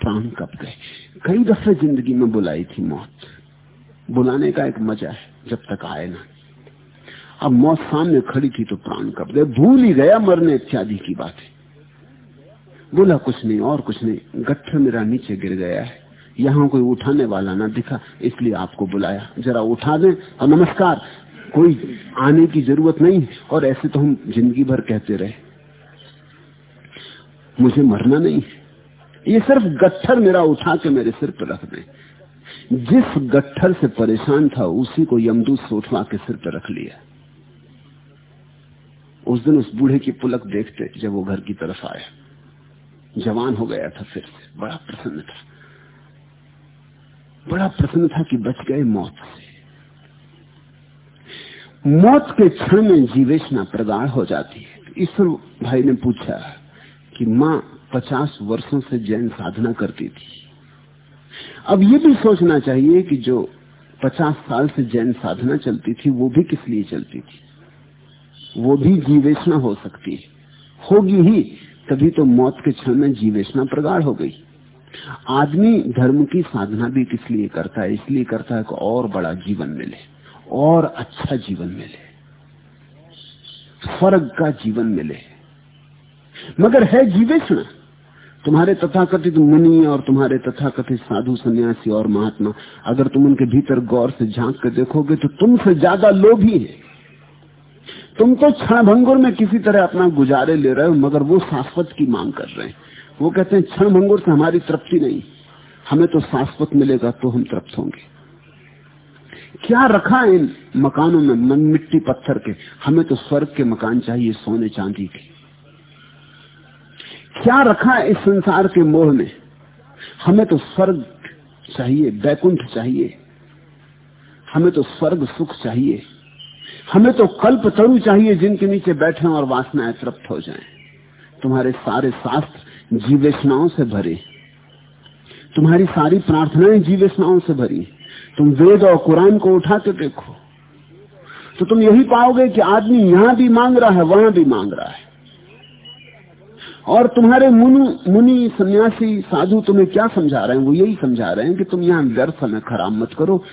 प्राण कब गए। कई दफे ज़िंदगी में बुलाई थी मौत। बुलाने का एक मज़ा है, जब तक आए ना। अब मौत सामने खड़ी थी तो प्राण कब गए। भूल ही गया मरने इत्यादि की बात। बोला, कुछ नहीं और, कुछ नहीं। गट्ठर मेरा नीचे गिर गया है। यहाँ कोई उठाने वाला ना दिखा, इसलिए आपको बुलाया। जरा उठा दें। और नमस्कार, कोई आने की ज़रूरत नहीं, और ऐसे तो हम ज़िंदगी भर कहते रहे। मुझे मरना नहीं। ये सिर्फ़ गट्ठर मेरा उठा के मेरे सिर पर रख दे। जिस गट्ठर से परेशान था, उसी को यमदूत से उठवा के सिर पर रख लिया। उस दिन उस बूढ़े की पुलक देखते जब वो घर की तरफ़ आया। जवान हो गया था फिर से, बड़ा प्रसन्न था। बड़ा प्रसन्न था कि बच गए मौत। से मौत के क्षण में जीवेशना प्रगाढ़ हो जाती है। ईश्वर भाई ने पूछा कि माँ पचास वर्षों से जैन साधना करती थी। अब ये भी सोचना चाहिए कि जो पचास साल से जैन साधना चलती थी, वो भी किस लिए चलती थी? वो भी जीवेशना हो सकती है। होगी ही, तभी तो मौत के क्षण में जीवेशना प्रगाढ़ हो गई। आदमी धर्म की साधना भी किस लिए करता है? इसलिए करता है कि और बड़ा जीवन मिले, और अच्छा जीवन मिले, स्वर्ग का जीवन मिले। मगर है जीवेषण। तुम्हारे तथाकथित मुनि और तुम्हारे तथाकथित साधु सन्यासी और महात्मा, अगर तुम उनके भीतर गौर से झाँक कर देखोगे तो तुमसे ज़्यादा लोभी है तुम तो क्षण में किसी तरह अपना गुजारे ले रहे हो, मगर वो शाश्वत की मांग कर रहे हैं। वो कहते हैं, क्षण भंगुर से हमारी तृप्ति नहीं। हमें तो शाश्वत मिलेगा तो हम तृप्त होंगे। क्या रखा इन मकानों में मन मिट्टी पत्थर के? हमें तो स्वर्ग के मकान चाहिए, सोने चांदी के। क्या रखा इस संसार के मोह में हमें तो स्वर्ग चाहिए, बैकुंठ चाहिए। हमें तो स्वर्ग सुख चाहिए। हमें तो कल्प तरु चाहिए जिनके नीचे बैठे और वासनाएँ तृप्त हो जाएँ। तुम्हारे सारे शास्त्र जीवेशनाओं से भरे। तुम्हारी सारी प्रार्थनाएँ जीवेशनाओं से भरी। तुम वेद और कुरान को उठा के देखो। तो तुम यही पाओगे कि आदमी यहाँ भी मांग रहा है, वहाँ भी मांग रहा है। और तुम्हारे मुनु, मुनि, सन्यासी, साधु तुम्हें क्या समझा रहे हैं? वो यही समझा रहे हैं कि तुम यहाँ व्यर्थ समय खराब मत करो।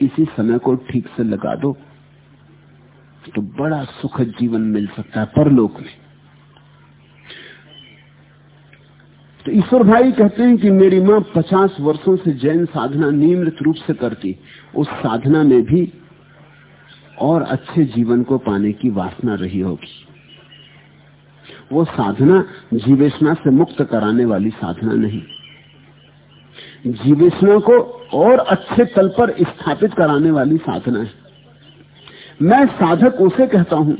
इसी समय को ठीक से लगा दो। तो बड़ा सुखद जीवन मिल सकता है परलोक में। तो ईश्वर भाई कहते हैं कि मेरी माँ पचास वर्षों से जैन साधना नियमित रूप से करती, उस साधना में भी और अच्छे जीवन को पाने की वासना रही होगी। वो साधना जीवेशना से मुक्त कराने वाली साधना नहीं। जीवेशना को और अच्छे तल पर स्थापित कराने वाली साधना है। मैं साधक उसे कहता हूँ,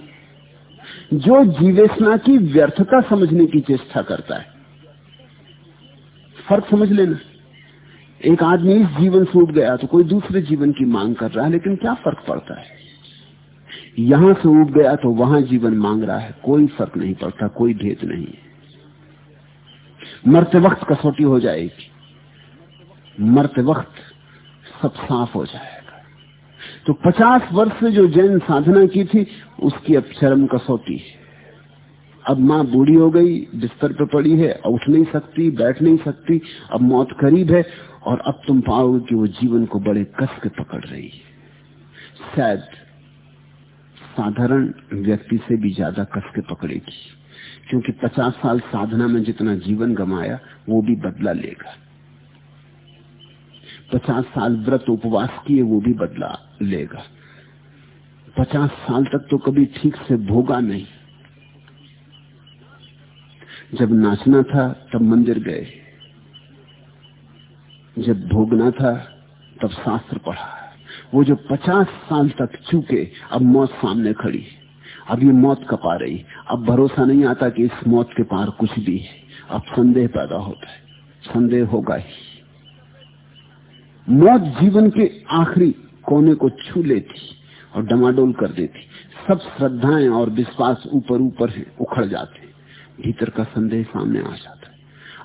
जो जीवेशना की व्यर्थता समझने की चेष्टा करता है। फ़र्क समझ लेना। एक आदमी इस जीवन से उठ गया तो कोई दूसरे जीवन की मांग कर रहा है, लेकिन क्या फ़र्क पड़ता है? यहाँ से उठ गया तो वहाँ जीवन मांग रहा है, कोई फ़र्क नहीं पड़ता, कोई भेद नहीं मरते वक्त कसौटी हो जाएगी। मरते वक्त सब साफ़ हो जाएगा। तो पचास वर्ष से जो जैन साधना की थी, उसकी अब चरम कसौटी है। अब माँ बूढ़ी हो गई, बिस्तर पे पड़ी है, उठ नहीं सकती, बैठ नहीं सकती, अब मौत करीब है, और अब तुम पाओगे कि वो जीवन को बड़े कस के पकड़ रही है। शायद साधारण व्यक्ति से भी ज़्यादा कस के पकड़ेगी, क्योंकि पचास साल साधना में जितना जीवन गमाया, वो भी बदला लेगा। पचास साल व्रत उपवास किए, वो भी बदला लेगा। पचास साल तक तो कभी ठीक से भोगा नहीं। जब नाचना था, तब मंदिर गए। जब भोगना था, तब शास्त्र पढ़ा। वो जो पचास साल तक चूके, अब मौत सामने खड़ी। अब ये मौत कपा रही। अब भरोसा नहीं आता कि इस मौत के पार कुछ भी है। अब संदेह पैदा होता है। संदेह होगा ही। मौत जीवन के आखिरी कोने को छू लेती और डमाडोल कर देती। सब श्रद्धाएँ और विश्वास ऊपर ऊपर है, उखड़ जाते। भीतर का संदेह सामने आ जाता है।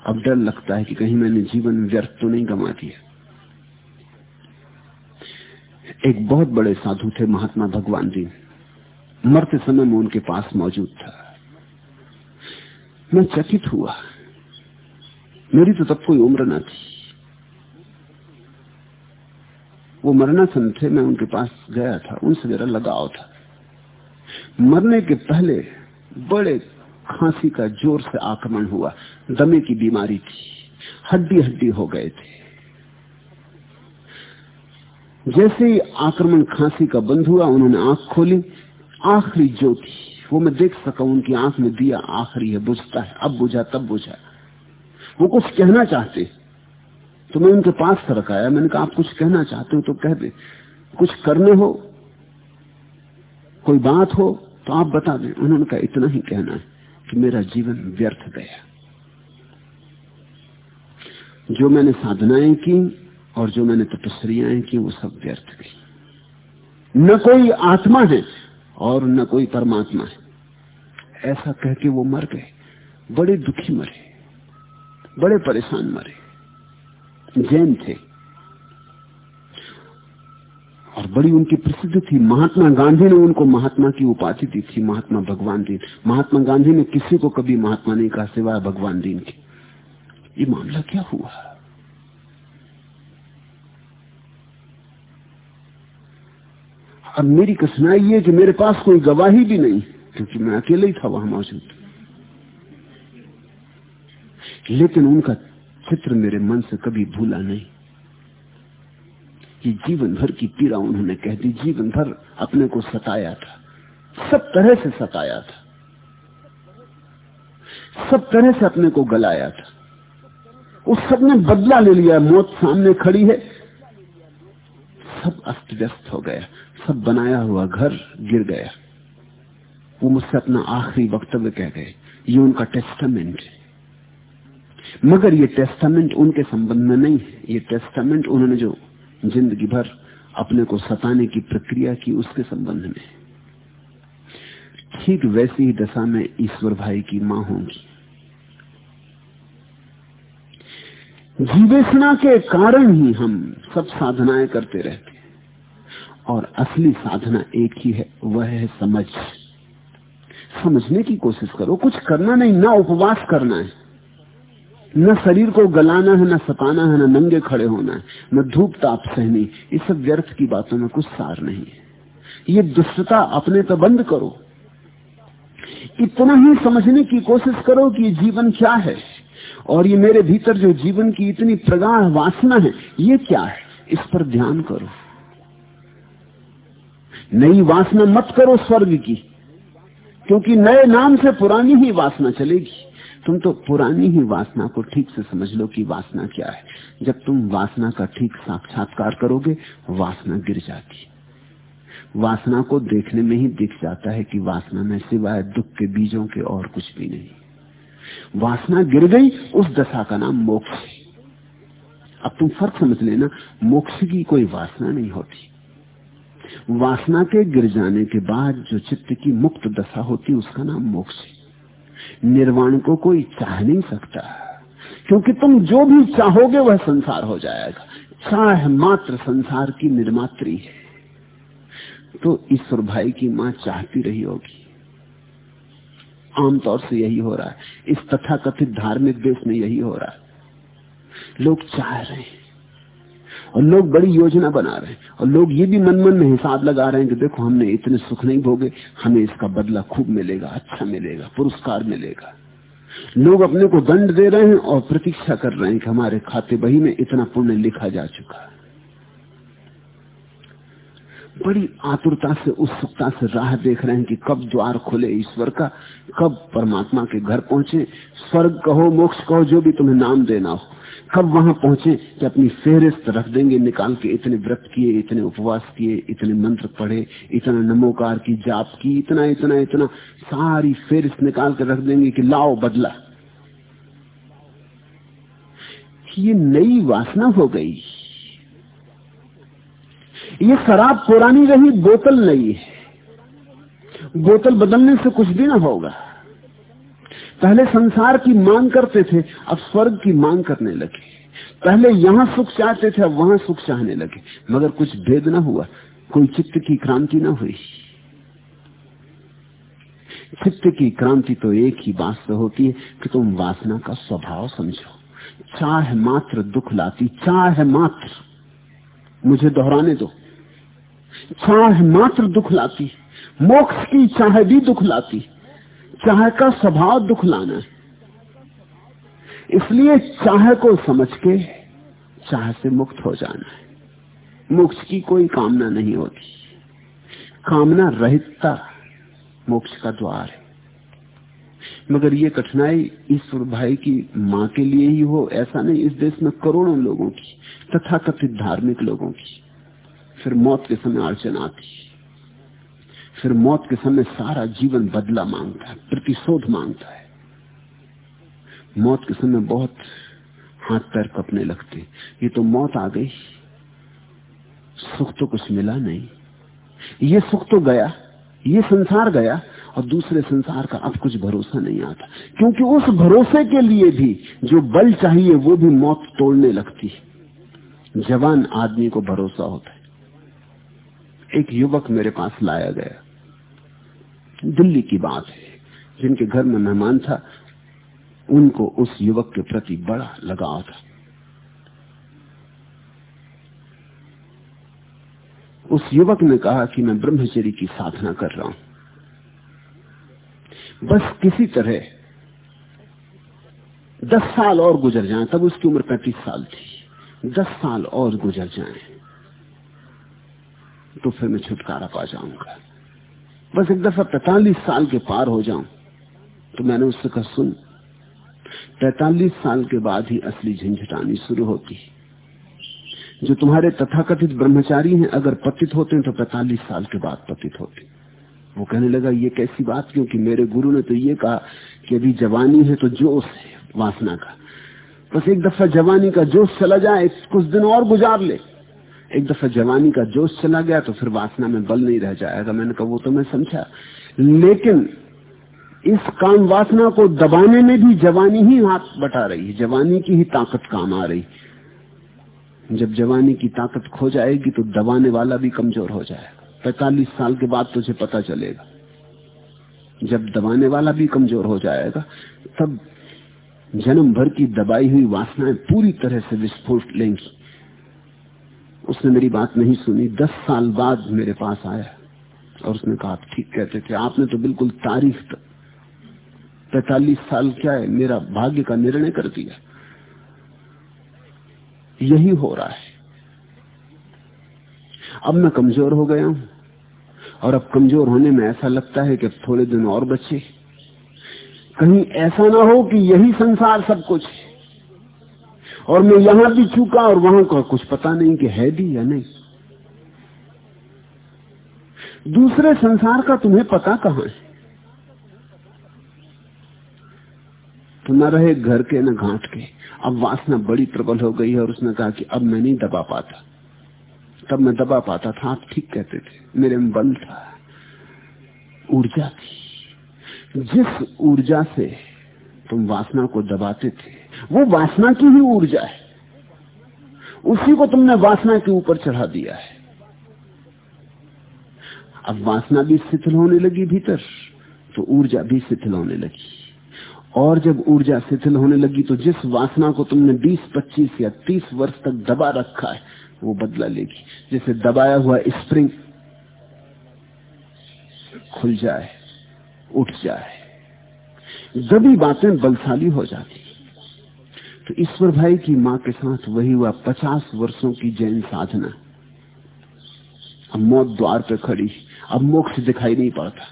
अब डर लगता है कि कहीं मैंने जीवन व्यर्थ तो नहीं गंवा दिया। एक बहुत बड़े साधु थे, महात्मा भगवान जी। मरते समय में उनके पास मौजूद था। मैं चकित हुआ। मेरी तो तब कोई उम्र ना थी। वो मरना सन थे, मैं उनके पास गया था। उनसे मेरा लगाव था। मरने के पहले बड़े खांसी का ज़ोर से आक्रमण हुआ। दमे की बीमारी थी। हड्डी हड्डी हो गए थे। जैसे ही आक्रमण खांसी का बंद हुआ, उन्होंने आँख खोली। आखिरी ज्योति, वो मैं देख सका उनकी आँख में दिया आखिरी है, बुझता है। अब बुझा, तब बुझा। वो कुछ कहना चाहते। तो मैं उनके पास सरक आया। मैंने कहा, आप कुछ कहना चाहते हो तो कह दे। कुछ करने हो, कोई बात हो तो आप बता दें। उन्होंने कहा, इतना ही कहना है। कि मेरा जीवन व्यर्थ गया। जो मैंने साधनाएँ की और जो मैंने तपस्याएँ की, वो सब व्यर्थ गई। न कोई आत्मा है और न कोई परमात्मा है। ऐसा कह के वो मर गए। बड़े दुखी मरे। बड़े परेशान मरे। जैन थे। बड़ी उनकी प्रसिद्ध थी। महात्मा गांधी ने उनको महात्मा की उपाधि दी थी, महात्मा भगवान दीन महात्मा गांधी ने किसी को कभी महात्मा नहीं कहा सिवाय भगवान दीन के। ये मामला क्या हुआ? अब मेरी कठिनाई है कि मेरे पास कोई गवाही भी नहीं, क्योंकि मैं अकेले ही था, वहाँ मौजूद। लेकिन उनका चित्र मेरे मन से कभी भूला नहीं। कि जीवन भर की पीड़ा उन्होंने कह दी, जीवन भर अपने को सताया था। सब तरह से सताया था। सब तरह से अपने को गलाया था। उस सबने बदला ले लिया, मौत सामने खड़ी है। सब अस्त व्यस्त हो गया, सब बनाया हुआ घर गिर गया। वो मुझसे अपना आखिरी वक्तव्य कह गए, ये उनका टेस्टामेंट है। मगर ये टेस्टामेंट उनके संबंध में नहीं है, ये टेस्टामेंट उन्होंने जो ज़िंदगी भर अपने को सताने की प्रक्रिया की उसके संबंध में। ठीक वैसी ही दशा में ईश्वर भाई की माँ होंगी। जीवेशना के कारण ही हम सब साधनाएँ करते रहते हैं। और असली साधना एक ही है, वह है समझ। समझने की कोशिश करो, कुछ करना नहीं, ना उपवास करना है। न शरीर को गलाना है, न सताना है, न नंगे खड़े होना है, न धूप ताप सहनी। इस सब व्यर्थ की बातों में कुछ सार नहीं है। ये दुष्टता अपने तो बंद करो। इतना ही समझने की कोशिश करो कि ये जीवन क्या है। और ये मेरे भीतर जो जीवन की इतनी प्रगाढ़ वासना है, ये क्या है? इस पर ध्यान करो। नई वासना मत करो स्वर्ग की, क्योंकि नए नाम से पुरानी ही वासना चलेगी। तुम तो पुरानी ही वासना को ठीक से समझ लो कि वासना क्या है। जब तुम वासना का ठीक साक्षात्कार करोगे, वासना गिर जाती वासना को देखने में ही दिख जाता है कि वासना में सिवाय दुख के बीजों के और कुछ भी नहीं। वासना गिर गई, उस दशा का नाम मोक्ष अब तुम फ़र्क समझ लेना, मोक्ष की कोई वासना नहीं होती। वासना के गिर जाने के बाद जो चित्त की मुक्त दशा होती, उसका नाम मोक्ष है। निर्वाण को कोई चाह नहीं सकता। क्योंकि तुम जो भी चाहोगे वह संसार हो जाएगा। चाह मात्र संसार की निर्मात्री है। तो ईश्वर भाई की माँ चाहती रही होगी। आमतौर से यही हो रहा है। इस तथा कथित धार्मिक देश में यही हो रहा है। लोग चाह रहे हैं। और लोग बड़ी योजना बना रहे हैं। और लोग ये भी मन मन में हिसाब लगा रहे हैं कि देखो, हमने इतने सुख नहीं भोगे, हमें इसका बदला खूब मिलेगा अच्छा मिलेगा, पुरस्कार मिलेगा। लोग अपने को दंड दे रहे हैं और प्रतीक्षा कर रहे हैं कि हमारे खाते बही में इतना पुण्य लिखा जा चुका है। बड़ी आतुरता से, उत्सुकता से राह देख रहे हैं कि कब द्वार खुले ईश्वर का, कब परमात्मा के घर पहुँचे। स्वर्ग कहो, मोक्ष कहो, जो भी तुम्हें नाम देना हो। कब वहाँ पहुँचे कि अपनी फेहरिस्त रख देंगे, निकाल के इतने व्रत किए, इतने उपवास किए, इतने मंत्र पढ़े, इतना नमोकार की जाप की, इतना इतना इतना, सारी फेहरिस्त निकाल के रख देंगे कि लाओ बदला। ये नई वासना हो गई। ये शराब पुरानी रही, बोतल नई है। बोतल बदलने से कुछ भी ना होगा। पहले संसार की मांग करते थे, अब स्वर्ग की मांग करने लगे। पहले यहाँ सुख चाहते थे, अब वहाँ सुख चाहने लगे। मगर कुछ भेद ना हुआ, कोई चित्त की क्रांति ना हुई। चित्त की क्रांति तो एक ही बात से होती है कि तुम वासना का स्वभाव समझो। चाह मात्र दुख लाती, चाह मात्र। मुझे दोहराने दो। चाह मात्र दुख लाती, मोक्ष की चाह भी दुख लाती। चाह का स्वभाव दुख लाना है। इसलिए चाह को समझ के चाह से मुक्त हो जाना है। मोक्ष की कोई कामना नहीं होती। कामना रहितता मोक्ष का द्वार है। मगर ये कठिनाई ईश्वर भाई की माँ के लिए ही हो, ऐसा नहीं इस देश में करोड़ों लोगों की तथा कथित धार्मिक लोगों की। फिर मौत के समय अड़चन आती। फिर मौत के समय सारा जीवन बदला माँगता है, प्रतिशोध माँगता है। मौत के समय बहुत हाथ पैर कपने लगते ये तो मौत आ गई, सुख तो कुछ मिला नहीं। ये सुख तो गया, ये संसार गया, और दूसरे संसार का अब कुछ भरोसा नहीं आता। क्योंकि उस भरोसे के लिए भी जो बल चाहिए, वो भी मौत तोड़ने लगती है। जवान आदमी को भरोसा होता है। एक युवक मेरे पास लाया गया। दिल्ली की बात है। जिनके घर में मेहमान था, उनको उस युवक के प्रति बड़ा लगाव था। उस युवक ने कहा कि मैं ब्रह्मचर्य की साधना कर रहा हूँ। बस किसी तरह दस साल और गुजर जाएँ, तब उसकी उम्र पैंतीस साल थी। दस साल और गुजर जाएँ तो फिर मैं छुटकारा पा जाऊँगा। बस एक दफ़ा पैतालीस साल के पार हो जाऊँ तो मैंने उससे कहा, सुन, पैतालीस साल के बाद ही असली झंझटानी शुरू होती जो तुम्हारे तथाकथित ब्रह्मचारी हैं, अगर पतित होते हैं तो पैतालीस साल के बाद पतित होते वो कहने लगा, ये कैसी बात, क्योंकि मेरे गुरु ने तो ये कहा कि अभी जवानी है तो जोश है, वासना का। बस एक दफ़ा जवानी का जोश चला जाए, कुछ दिन और गुजार ले। एक दफ़ा जवानी का जोश चला गया तो फिर वासना में बल नहीं रह जाएगा। मैंने कहा, वो तो मैं समझा। लेकिन इस काम वासना को दबाने में भी जवानी ही हाथ बटा रही है। जवानी की ही ताकत काम आ रही। जब जवानी की ताकत खो जाएगी तो दबाने वाला भी कमज़ोर हो जाएगा। पैतालीस साल के बाद तुझे पता चलेगा। जब दबाने वाला भी कमज़ोर हो जाएगा, तब जन्म भर की दबाई हुई वासनाएँ पूरी तरह से विस्फोट लेंगी। उसने मेरी बात नहीं सुनी। दस साल बाद मेरे पास आया और उसने कहा, आप ठीक कहते थे। आपने तो बिल्कुल तारीख तक पैतालीस साल क्या है? मेरा भाग्य का निर्णय कर दिया। यही हो रहा है। अब मैं कमज़ोर हो गया हूँ और अब कमज़ोर होने में ऐसा लगता है कि अब थोड़े दिन और बचे। कहीं ऐसा ना हो कि यही संसार सब कुछ है। और मैं यहाँ भी चूका और वहाँ का कुछ पता नहीं कि है भी या नहीं। दूसरे संसार का तुम्हें पता कहाँ है? तो न रहे घर के, न घाट के। अब वासना बड़ी प्रबल हो गई है और उसने कहा कि अब मैं नहीं दबा पाता। तब मैं दबा पाता था, आप ठीक कहते थे। मेरे में बल था, ऊर्जा थी। जिस ऊर्जा से तुम वासना को दबाते थे वो वासना की ही ऊर्जा है। उसी को तुमने वासना के ऊपर चढ़ा दिया है। अब वासना भी शिथिल होने लगी भीतर तो ऊर्जा भी शिथिल होने लगी। और जब ऊर्जा शिथिल होने लगी तो जिस वासना को तुमने 20, 25 या 30 वर्ष तक दबा रखा है वो बदला लेगी। जैसे दबाया हुआ स्प्रिंग खुल जाए उठ जाए ही बातें बलशाली हो जाती तो ईश्वर भाई की माँ के साथ वही हुआ पचास वर्षों की जैन साधना। अब मौत द्वार पे खड़ी, अब मोक्ष दिखाई नहीं पड़ता।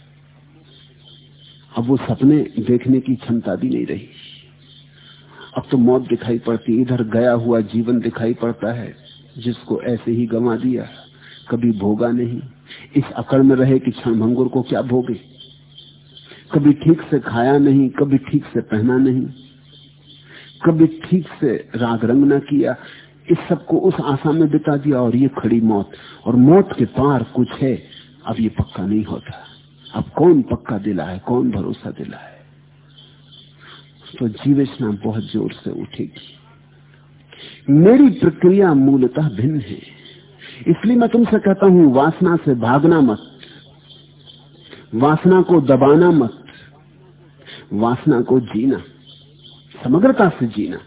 अब वो सपने देखने की क्षमता भी नहीं रही। अब तो मौत दिखाई पड़ती, इधर गया हुआ जीवन दिखाई पड़ता है, जिसको ऐसे ही गंवा दिया। कभी भोगा नहीं, इस अकड़ में रहे कि क्षण भंगुर को क्या भोगे? कभी ठीक से खाया नहीं, कभी ठीक से पहना नहीं। कभी ठीक से राग रंग ना किया। इस सबको उस आशा में बिता दिया और ये खड़ी मौत। और मौत के पार कुछ है, अब ये पक्का नहीं होता। अब कौन पक्का दिला है कौन भरोसा दिला है तो जीवेशना बहुत ज़ोर से उठेगी। मेरी प्रक्रिया मूलतः भिन्न है। इसलिए मैं तुमसे कहता हूँ, वासना से भागना मत। वासना को दबाना मत। वासना को जीना। समग्रता से जीना।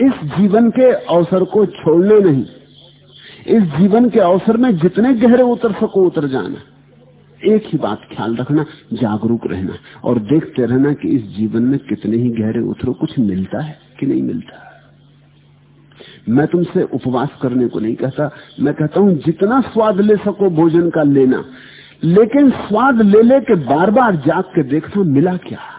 इस जीवन के अवसर को छोड़ने नहीं। इस जीवन के अवसर में जितने गहरे उतर सको उतर जाना। एक ही बात ख्याल रखना, जागरूक रहना और देखते रहना कि इस जीवन में कितने ही गहरे उतरो कुछ मिलता है कि नहीं मिलता। मैं तुमसे उपवास करने को नहीं कहता। मैं कहता हूँ, जितना स्वाद ले सको भोजन का लेना। लेकिन स्वाद ले ले के बार बार जाग के देखना मिला क्या?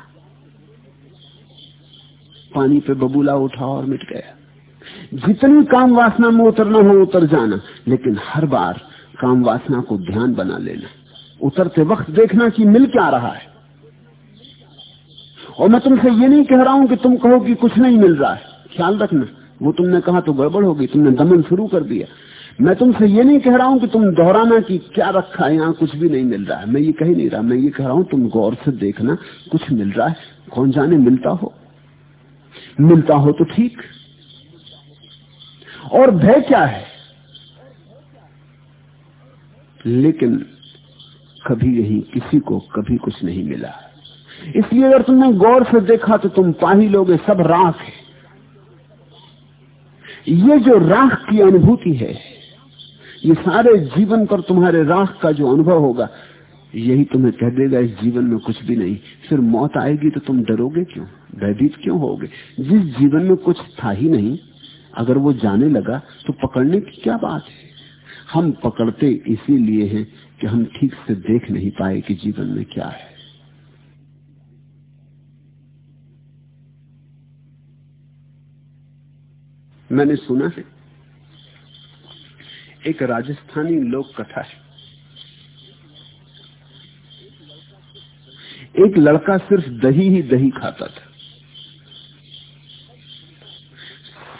पानी पे बबूला उठा और मिट गया। जितनी काम वासना में उतरना हो, उतर जाना। लेकिन हर बार काम वासना को ध्यान बना लेना। उतरते वक्त देखना कि मिल क्या रहा है। और मैं तुमसे ये नहीं कह रहा हूँ कि तुम कहो कि कुछ नहीं मिल रहा है। ख्याल रखना। वो तुमने कहा तो गड़बड़ होगी। तुमने दमन शुरू कर दिया। मैं तुमसे ये नहीं कह रहा हूँ कि तुम दोहराना कि क्या रखा है, यहाँ कुछ भी नहीं मिल रहा है। मैं ये कह नहीं रहा। मैं ये कह रहा हूँ, तुम गौर से देखना, कुछ मिल रहा है। कौन जाने, मिलता हो। मिलता हो तो ठीक। और भय क्या है? लेकिन कभी यही किसी को कभी कुछ नहीं मिला। इसलिए अगर तुमने गौर से देखा तो तुम पा ही लोगे सब राख है। ये जो राख की अनुभूति है, ये सारे जीवन पर तुम्हारे राख का जो अनुभव होगा, यही तुम्हें कह देगा, इस जीवन में कुछ भी नहीं। फिर मौत आएगी तो तुम डरोगे क्यों? भयभीत क्यों होगे जिस जीवन में कुछ था ही नहीं, अगर वो जाने लगा तो पकड़ने की क्या बात है? हम पकड़ते इसीलिए हैं कि हम ठीक से देख नहीं पाए कि जीवन में क्या है। मैंने सुना है, एक राजस्थानी लोक कथा है। एक लड़का सिर्फ़ दही ही दही खाता था।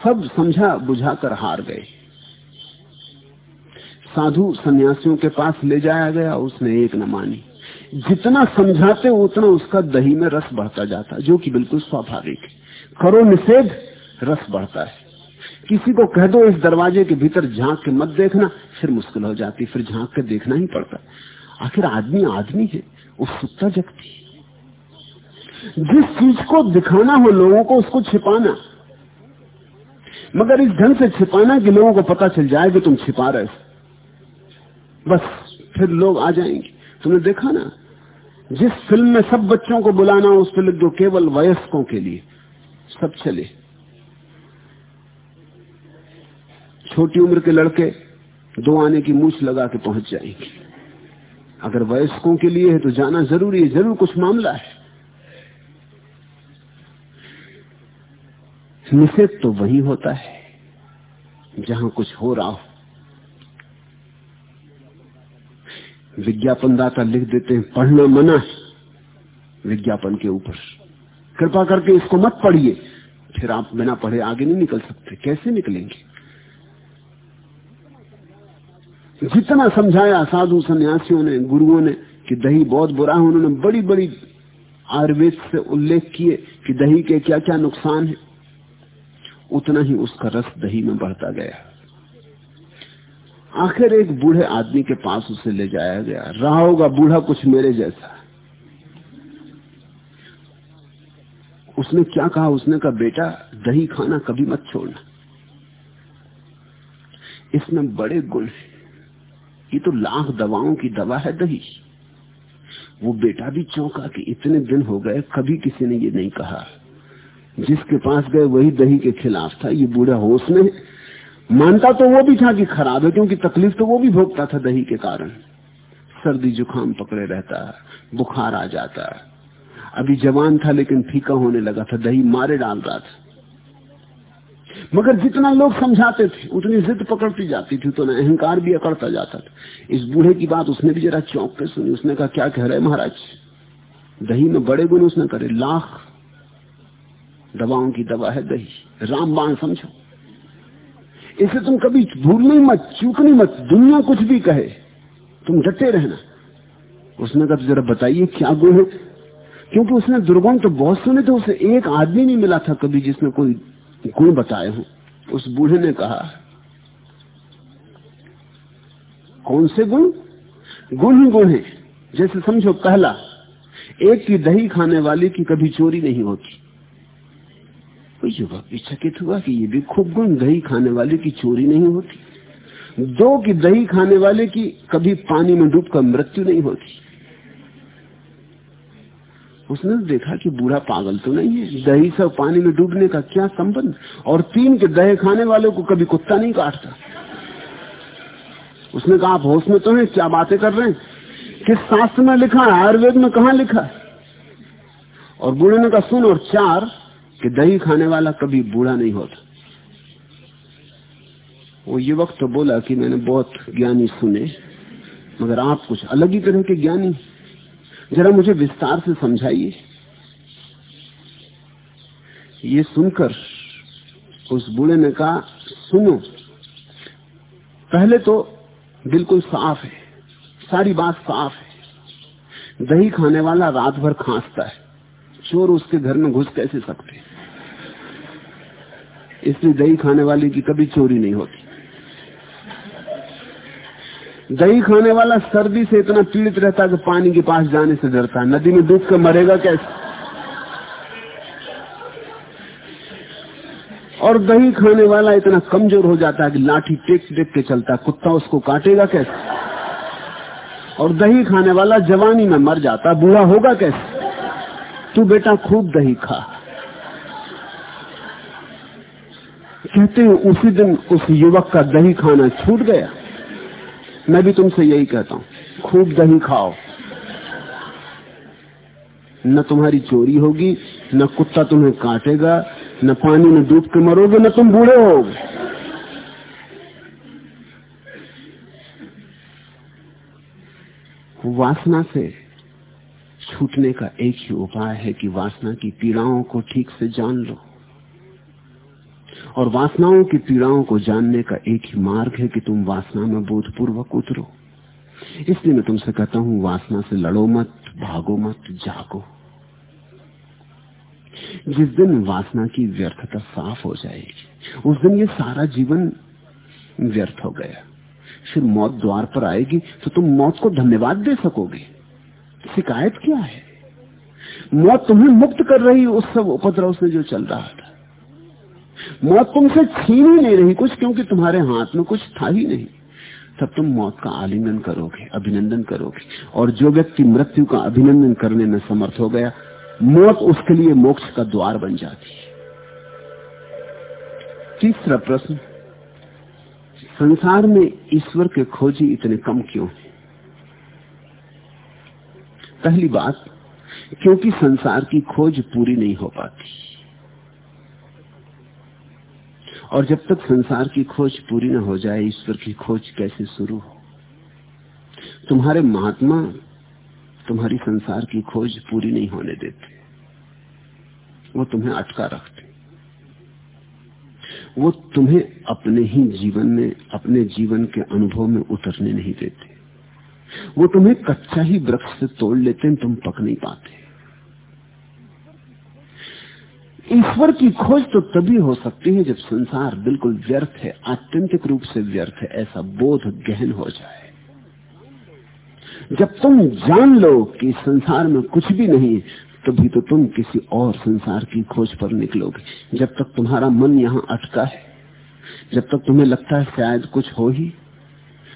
सब समझा बुझाकर हार गए। साधु सन्यासियों के पास ले जाया गया, उसने एक न मानी। जितना समझाते, उतना उसका दही में रस बढ़ता जाता, जो कि बिल्कुल स्वाभाविक है। करो निषेध, रस बढ़ता है। किसी को कह दो, इस दरवाजे के भीतर झाँक के मत देखना, फिर मुश्किल हो जाती फिर झाँक के देखना ही पड़ता आखिर आदमी आदमी है उत्सुकता जगती जिस चीज़ को दिखाना हो, लोगों को उसको छिपाना मगर इस ढंग से छिपाना कि लोगों को पता चल जाए कि तुम छिपा रहे हो। बस, फिर लोग आ जाएँगे। तुमने देखा ना? जिस फ़िल्म में सब बच्चों को बुलाना उस लिख दो केवल वयस्कों के लिए। सब चले। छोटी उम्र के लड़के दो आने की मूछ लगा के पहुँच जाएँगे। अगर वयस्कों के लिए है तो जाना ज़रूरी है। ज़रूर कुछ मामला है। निषेध तो वही होता है जहाँ कुछ हो रहा हो। विज्ञापनदाता लिख देते हैं, पढ़ना मना है विज्ञापन के ऊपर। कृपा करके इसको मत पढ़िए। फिर आप बिना पढ़े आगे नहीं निकल सकते। कैसे निकलेंगे? जितना समझाया साधु सन्यासियों ने, गुरुओं ने कि दही बहुत बुरा है, उन्होंने बड़ी बड़ी आयुर्वेद से उल्लेख किए कि दही के क्या क्या नुकसान है। उतना ही उसका रस दही में बढ़ता गया। आखिर एक बूढ़े आदमी के पास उसे ले जाया गया। रहा होगा बूढ़ा कुछ मेरे जैसा। उसने क्या कहा? उसने कहा, बेटा, दही खाना कभी मत छोड़ना। इसमें बड़े गुण ये तो लाख दवाओं की दवा है दही। वो बेटा भी चौंका कि इतने दिन हो गए, कभी किसी ने ये नहीं कहा। जिसके पास गए वही दही के खिलाफ था, ये बूढ़ा होश में मानता तो वो भी था कि खराब है, क्योंकि तकलीफ़ तो वो भी भोगता था दही के कारण। सर्दी जुकाम पकड़े रहता, बुखार आ जाता। अभी जवान था, लेकिन फीका होने लगा था, दही मारे डाल रहा था। मगर जितना लोग समझाते थे, उतनी जिद पकड़ती जाती थी तो ना अहंकार भी अकड़ता जाता था। इस बूढ़े की बात उसने भी जरा चौंक के सुनी, उसने कहा, क्या कह रहे महाराज? दही में बड़े गुण उसने करे, लाख दवाओं की दवा है दही। रामबाण समझो। इसे तुम कभी भूलनी मत, चूकनी मत, दुनिया कुछ भी कहे, तुम डटे रहना। उसने कहा तो जरा बताइए क्या गुण है? क्योंकि उसने दुर्गुण तो बहुत सुने थे उसे एक आदमी नहीं मिला था कभी जिसने कोई गुण बताए हो। उस बूढ़े ने कहा, कौन से गुण? गुण ही गुण है। जैसे समझो पहला एक की दही खाने वाले की कभी चोरी नहीं होती। कोई युवक भी चकित हुआ कि ये भी खूब गुण, दही खाने वाले की चोरी नहीं होती। दो की दही खाने वाले की कभी पानी में डूबकर मृत्यु नहीं होती। उसने देखा कि बूढ़ा पागल तो नहीं है। दही से पानी में डूबने का क्या संबंध? और तीन के दही खाने वालों को कभी कुत्ता नहीं काटता। उसने कहा, आप होश में तो है, क्या बातें कर रहे हैं? किस शास्त्र में लिखा है? आयुर्वेद में कहा लिखा और बूढ़े ने कहा, सुन और चार कि दही खाने वाला कभी बूढ़ा नहीं होता। वो युवक तो बोला कि मैंने बहुत ज्ञानी सुने, मगर आप कुछ अलग ही तरह के ज्ञानी। जरा मुझे विस्तार से समझाइए। ये सुनकर उस बूढ़े ने कहा, सुनो, पहले तो बिल्कुल साफ़ है, सारी बात साफ़ है। दही खाने वाला रात भर खांसता है, चोर उसके घर में घुस कैसे सकते इसलिए दही खाने वाले की कभी चोरी नहीं होती। दही खाने वाला सर्दी से इतना पीड़ित रहता कि पानी के पास जाने से डरता नदी में डूब कर मरेगा कैसे? और दही खाने वाला इतना कमज़ोर हो जाता है कि लाठी टेक टेक के चलता कुत्ता उसको काटेगा कैसे? और दही खाने वाला जवानी में मर जाता बूढ़ा होगा कैसे? तू बेटा खूब दही खा। कहते हैं, उसी दिन उस युवक का दही खाना छूट गया। मैं भी तुमसे यही कहता हूँ, खूब दही खाओ। न तुम्हारी चोरी होगी, न कुत्ता तुम्हें काटेगा, न पानी में डूब के मरोगे, न तुम बूढ़े होगे। वासना से छूटने का एक ही उपाय है कि वासना की पीड़ाओं को ठीक से जान लो। और वासनाओं की पीड़ाओं को जानने का एक ही मार्ग है कि तुम वासना में बोधपूर्वक उतरो। इसलिए मैं तुमसे कहता हूँ, वासना से लड़ो मत, भागो मत, जागो। जिस दिन वासना की व्यर्थता साफ़ हो जाएगी, उस दिन ये सारा जीवन व्यर्थ हो गया। फिर मौत द्वार पर आएगी तो तुम मौत को धन्यवाद दे सकोगे। शिकायत क्या है? मौत तुम्हें मुक्त कर रही उस सब उपद्रव से जो चल रहा था। मौत तुमसे छीन ही नहीं रही कुछ, क्योंकि तुम्हारे हाथ में कुछ था ही नहीं। तब तुम मौत का आलिंगन करोगे, अभिनंदन करोगे, और जो व्यक्ति मृत्यु का अभिनंदन करने में समर्थ हो गया, मौत उसके लिए मोक्ष का द्वार बन जाती है। तीसरा प्रश्न, संसार में ईश्वर के खोजी इतने कम क्यों हैं? पहली बात, क्योंकि संसार की खोज पूरी नहीं हो पाती। और जब तक संसार की खोज पूरी न हो जाए, ईश्वर की खोज कैसे शुरू हो? तुम्हारे महात्मा तुम्हारी संसार की खोज पूरी नहीं होने देते। वो तुम्हें अटका रखते। वो तुम्हें अपने ही जीवन में, अपने जीवन के अनुभव में उतरने नहीं देते। वो तुम्हें कच्चा ही वृक्ष से तोड़ लेते हैं, तुम पक नहीं पाते। ईश्वर की खोज तो तभी हो सकती है जब संसार बिल्कुल व्यर्थ है, आत्यंतिक रूप से व्यर्थ है, ऐसा बोध गहन हो जाए। जब तुम जान लो कि संसार में कुछ भी नहीं, तभी तो तुम किसी और संसार की खोज पर निकलोगे। जब तक तुम्हारा मन यहाँ अटका है, जब तक तुम्हें लगता है शायद कुछ हो ही,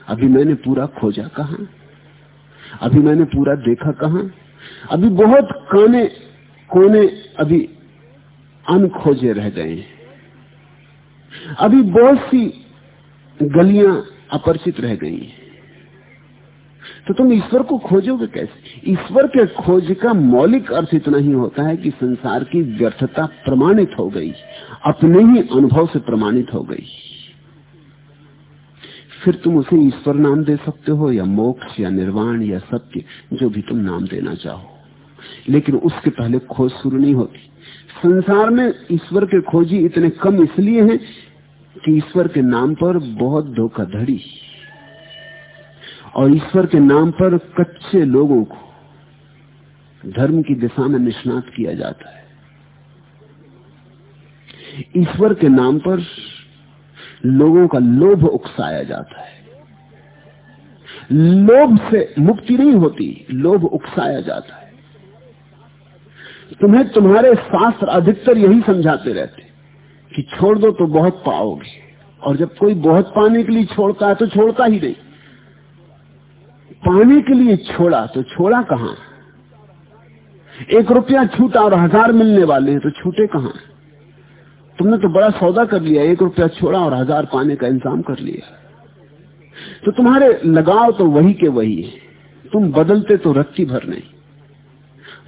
अभी मैंने पूरा खोजा कहा? अभी मैंने पूरा देखा कहा? अभी बहुत काने, कोने अभी अनखोजे रह गए अभी बहुत सी गलियाँ अपरिचित रह गई हैं। तो तुम ईश्वर को खोजोगे कैसे? ईश्वर के खोज का मौलिक अर्थ इतना ही होता है कि संसार की व्यर्थता प्रमाणित हो गई, अपने ही अनुभव से प्रमाणित हो गई। फिर तुम उसे ईश्वर नाम दे सकते हो, या मोक्ष, या निर्वाण, या सत्य, जो भी तुम नाम देना चाहो। लेकिन उसके पहले खोज शुरू नहीं होती। संसार में ईश्वर के खोजी इतने कम इसलिए हैं कि ईश्वर के नाम पर बहुत धोखाधड़ी। और ईश्वर के नाम पर कच्चे लोगों को धर्म की दिशा में निष्णात किया जाता है। ईश्वर के नाम पर लोगों का लोभ उकसाया जाता है। लोभ से मुक्ति नहीं होती, लोभ उकसाया जाता है। तुम्हें तुम्हारे शास्त्र अधिकतर यही समझाते रहते कि छोड़ दो तो बहुत पाओगे। और जब कोई बहुत पाने के लिए छोड़ता है तो छोड़ता ही नहीं। पाने के लिए छोड़ा तो छोड़ा कहाँ? एक रुपया छूटा और हज़ार मिलने वाले हैं तो छूटे कहाँ? तुमने तो बड़ा सौदा कर लिया, एक रुपया छोड़ा और हज़ार पाने का इंतज़ाम कर लिया। तो तुम्हारे लगाव तो वही के वही है। तुम बदलते तो रत्ती भर नहीं।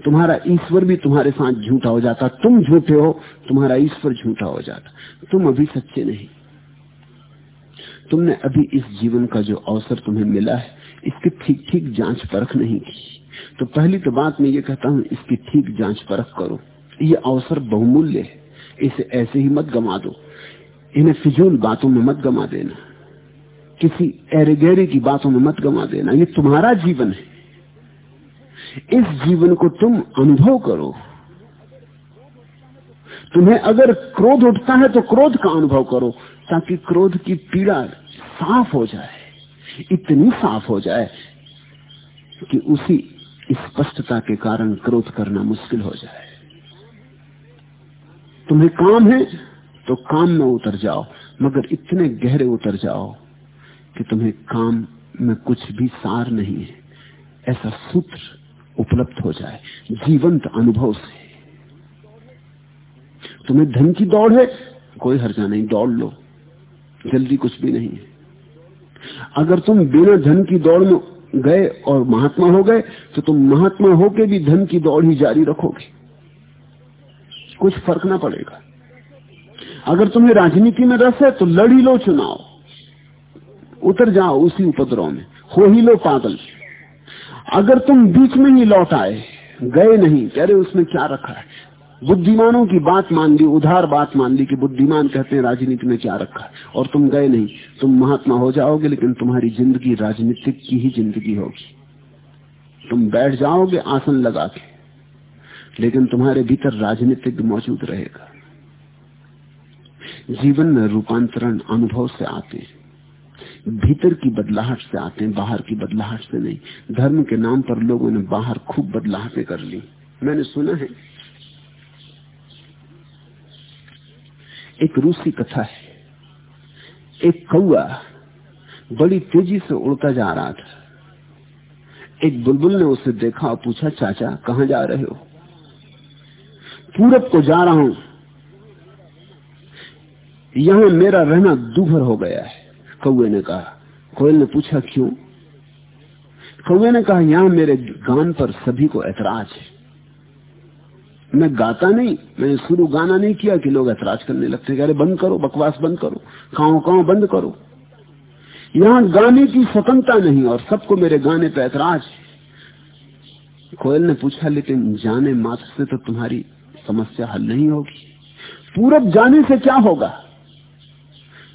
तुम्हारा ईश्वर भी तुम्हारे साथ झूठा हो जाता। तुम झूठे हो, तुम्हारा ईश्वर झूठा हो जाता। तुम अभी सच्चे नहीं। तुमने अभी इस जीवन का जो अवसर तुम्हें मिला है, इसकी ठीक ठीक जाँच परख नहीं की। तो पहली तो बात मैं ये कहता हूँ, इसकी ठीक जाँच परख करो। ये अवसर बहुमूल्य है। इसे ऐसे ही मत गमा दो। इन्हें फिजूल बातों में मत गमा देना। किसी एरेगेरे की बातों में मत गमा देना। ये तुम्हारा जीवन है। इस जीवन को तुम अनुभव करो। तुम्हें अगर क्रोध उठता है तो क्रोध का अनुभव करो, ताकि क्रोध की पीड़ा साफ़ हो जाए, इतनी साफ़ हो जाए कि उसी स्पष्टता के कारण क्रोध करना मुश्किल हो जाए। तुम्हें काम है तो काम में उतर जाओ, मगर इतने गहरे उतर जाओ कि तुम्हें काम में कुछ भी सार नहीं है। ऐसा सूत्र उपलब्ध हो जाए, जीवंत अनुभव से। तुम्हें धन की दौड़ है, कोई हर्जा नहीं, दौड़ लो। जल्दी कुछ भी नहीं है। अगर तुम बिना धन की दौड़ में गए और महात्मा हो गए तो तुम महात्मा होके भी धन की दौड़ ही जारी रखोगे। कुछ फ़र्क ना पड़ेगा। अगर तुम्हें राजनीति में रस है तो लड़ी लो चुनाव। उतर जाओ उसी उपद्रव में। हो ही लो पागल। अगर तुम बीच में ही लौट आए, गए नहीं रहे उसमें क्या रखा है? बुद्धिमानों की बात मान ली, उधार बात मान ली कि बुद्धिमान कहते हैं राजनीति में क्या रखा है? और तुम गए नहीं, तुम महात्मा हो जाओगे, लेकिन तुम्हारी ज़िंदगी राजनीतिक की ही ज़िंदगी होगी। तुम बैठ जाओगे आसन लगा के, लेकिन तुम्हारे भीतर राजनीतिक मौजूद रहेगा। जीवन में रूपांतरण अनुभव से आते हैं। भीतर की बदलाहट से आते हैं, बाहर की बदलाहट से नहीं। धर्म के नाम पर लोगों ने बाहर खूब बदलाहटें कर ली। मैंने सुना है, एक रूसी कथा है। एक कौआ बड़ी तेज़ी से उड़ता जा रहा था। एक बुलबुल ने उसे देखा और पूछा, चाचा, कहा जा रहे हो? पूरब को जा रहा हूँ। यहाँ मेरा रहना दूभर हो गया है। कौए ने कहा कोयल ने पूछा, क्यों? कौए ने कहा, यहाँ मेरे गान पर सभी को ऐतराज है। मैं गाता नहीं, मैंने शुरू गाना नहीं किया कि लोग ऐतराज करने लगते अरे बंद करो, बकवास बंद करो, खाओ काओ बंद करो। यहाँ गाने की स्वतंत्रता नहीं और सबको मेरे गाने पर ऐतराज कोयल ने पूछा, लेकिन जाने मात्र से तो तुम्हारी समस्या हल नहीं होगी। पूरब जाने से क्या होगा?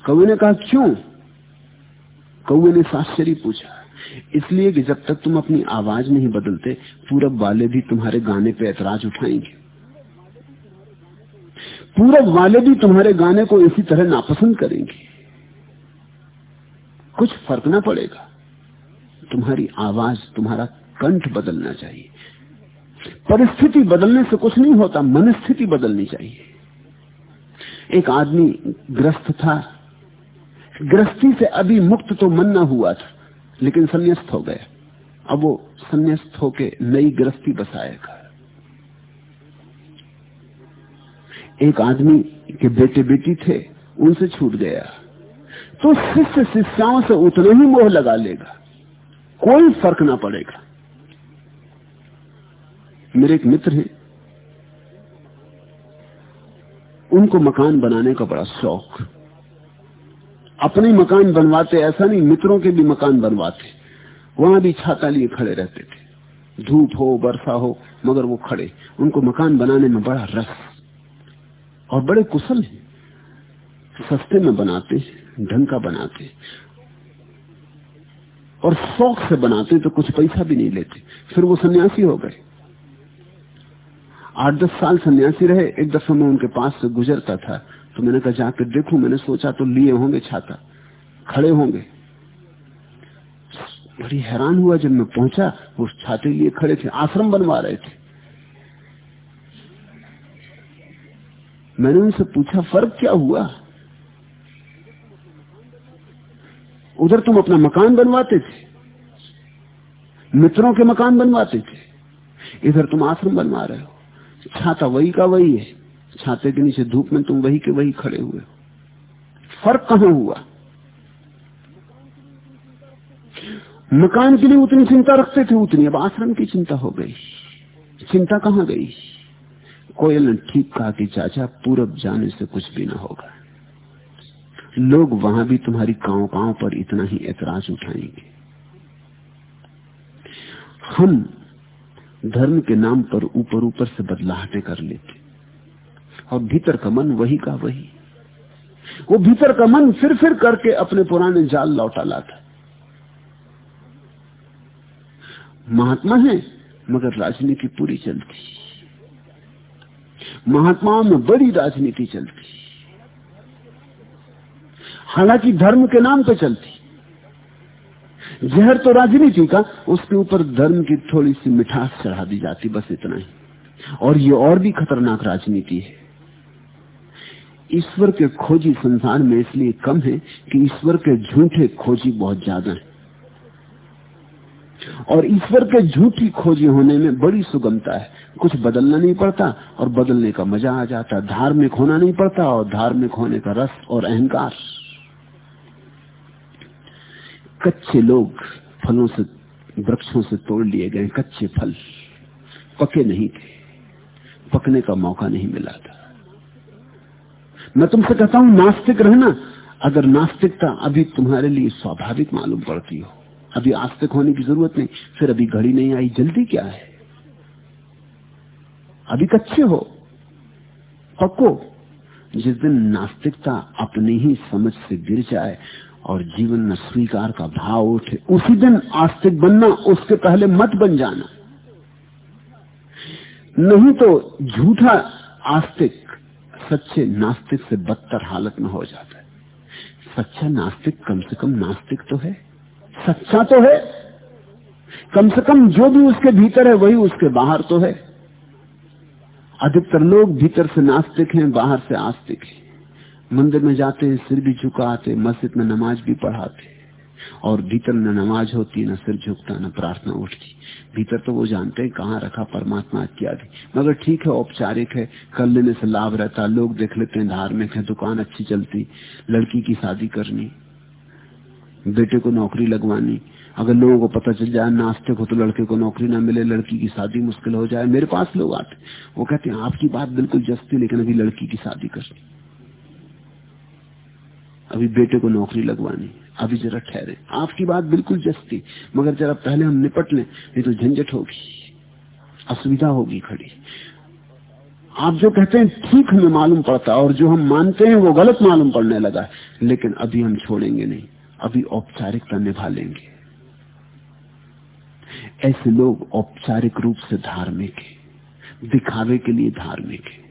कवि ने कहा, क्यों? कौए ने साश्चर्य पूछा, इसलिए कि जब तक तुम अपनी आवाज़ नहीं बदलते, पूरब वाले भी तुम्हारे गाने पे ऐतराज उठाएँगे। पूरब वाले भी तुम्हारे गाने को इसी तरह नापसंद करेंगे। कुछ फ़र्क ना पड़ेगा। तुम्हारी आवाज़, तुम्हारा कंठ बदलना चाहिए। परिस्थिति बदलने से कुछ नहीं होता, मनस्थिति बदलनी चाहिए। एक आदमी ग्रस्त था ग्रस्ती से अभी मुक्त तो मन ना हुआ था, लेकिन संन्यास्त हो गया। अब वो संन्यास्त होके नई गृहस्थी बसाएगा एक आदमी के बेटे बेटी थे, उनसे छूट गया। तो शिष्य शिष्याओं से उतना ही मोह लगा लेगा। कोई फ़र्क ना पड़ेगा। मेरे एक मित्र हैं। उनको मकान बनाने का बड़ा शौक। अपने मकान बनवाते, ऐसा नहीं, मित्रों के भी मकान बनवाते। वहाँ भी छाता लिए खड़े रहते थे। धूप हो, वर्षा हो, मगर वो खड़े। उनको मकान बनाने में बड़ा रस और बड़े कुशल हैं। सस्ते में बनाते, ढंग का बनाते। और शौक से बनाते तो कुछ पैसा भी नहीं लेते। फिर वो सन्यासी हो गए। आठ दस साल सन्यासी रहे, एक दफ़ा मैं उनके पास से गुजरता था। तो मैंने कहा जाकर देखू, मैंने सोचा तो लिए होंगे छाता, खड़े होंगे। बड़ी हैरान हुआ जब मैं पहुँचा, वो छाते लिए खड़े थे, आश्रम बनवा रहे थे। मैंने उनसे पूछा, फ़र्क क्या हुआ? उधर तुम अपना मकान बनवाते थे, मित्रों के मकान बनवाते थे, इधर तुम आश्रम बनवा रहे हो, छाता वही का वही है। छाते के नीचे धूप में तुम वही के वही खड़े हुए फ़र्क कहाँ हुआ? मकान के लिए उतनी चिंता रखते थे, उतनी। अब आश्रम की चिंता हो गई। चिंता कहाँ गई? कोयल ने ठीक कहा कि, चाचा, पूरब जाने से कुछ भी ना होगा। लोग वहाँ भी तुम्हारी काव काव पर इतना ही ऐतराज उठाएँगे। हम धर्म के नाम पर ऊपर ऊपर से बदलाहटें कर लेते और भीतर का मन वही का वही। वो भीतर का मन फिर फिर करके अपने पुराने जाल लौटा लाता महात्मा है, मगर राजनीति पूरी चलती महात्माओं में बड़ी राजनीति चलती हालाँकि धर्म के नाम पर चलती। जहर तो राजनीति का, उसके ऊपर धर्म की थोड़ी सी मिठास चढ़ा दी जाती, बस इतना ही। और ये और भी खतरनाक राजनीति है। ईश्वर के खोजी संसार में इसलिए कम है कि ईश्वर के झूठे खोजी बहुत ज़्यादा है। और ईश्वर के झूठी खोजी होने में बड़ी सुगमता है। कुछ बदलना नहीं पड़ता और बदलने का मज़ा आ जाता। धार्मिक होना नहीं पड़ता और धार्मिक होने का रस और अहंकार। कच्चे लोग फलों से, वृक्षों से तोड़ लिए गए कच्चे फल पके नहीं थे। पकने का मौका नहीं मिला था। मैं तुमसे कहता हूँ, नास्तिक रहना। अगर नास्तिकता अभी तुम्हारे लिए स्वाभाविक मालूम पड़ती हो, अभी आस्तिक होने की ज़रूरत नहीं, फिर अभी घड़ी नहीं आई, जल्दी क्या है? अभी कच्चे हो, पक्को। जिस दिन नास्तिकता अपनी ही समझ से गिर जाए और जीवन में स्वीकार का भाव उठे, उसी दिन आस्तिक बनना, उसके पहले मत बन जाना। नहीं तो झूठा आस्तिक सच्चे नास्तिक से बदतर हालत में हो जाता है। सच्चा नास्तिक कम से कम नास्तिक तो है। सच्चा तो है। कम से कम जो भी उसके भीतर है, वही उसके बाहर तो है। अधिकतर लोग भीतर से नास्तिक हैं, बाहर से आस्तिक हैं। मंदिर में जाते हैं, सिर भी झुकाते, मस्जिद में नमाज़ भी पढ़ाते और भीतर न नमाज़ होती, न सिर झुकता, न प्रार्थना उठती। भीतर तो वो जानते हैं कहाँ रखा परमात्मा इत्यादि। मगर ठीक है, औपचारिक है कर लेने से लाभ रहता, लोग देख लेते हैं, धार्मिक है, दुकान अच्छी चलती, लड़की की शादी करनी, बेटे को नौकरी लगवानी, अगर लोगों को पता चल जाए, नास्तिक हो तो लड़के को नौकरी ना मिले, लड़की की शादी मुश्किल हो जाए, मेरे पास लोग आते वो कहते हैं, आपकी बात बिल्कुल जस्ती, लेकिन अभी लड़की की शादी करनी। अभी बेटे को नौकरी लगवानी अभी जरा ठहरे। आपकी बात बिल्कुल जस्ती मगर जरा पहले हम निपट लें, नहीं तो झंझट होगी। असुविधा होगी खड़ी। आप जो कहते हैं, ठीक हमें मालूम पड़ता है, और जो हम मानते हैं, वो गलत मालूम पड़ने लगा है। लेकिन अभी हम छोड़ेंगे नहीं। अभी औपचारिकता निभा लेंगे। ऐसे लोग औपचारिक रूप से धार्मिक है। दिखावे के लिए धार्मिक है।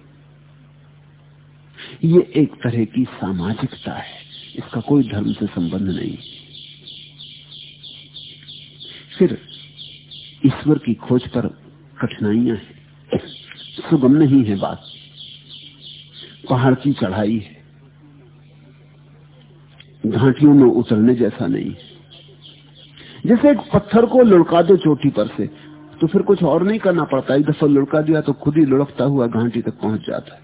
ये एक तरह की सामाजिकता है। इसका कोई धर्म से संबंध नहीं। फिर ईश्वर की खोज पर कठिनाइयाँ हैं। सुगम नहीं है बात। पहाड़ की चढ़ाई है। घाटियों में उतरने जैसा नहीं। जैसे एक पत्थर को लुढ़का दो चोटी पर से तो फिर कुछ और नहीं करना पड़ता। एक दफ़ा लुढ़का दिया तो खुद ही लुढ़कता हुआ घाटी तक पहुँच जाता है।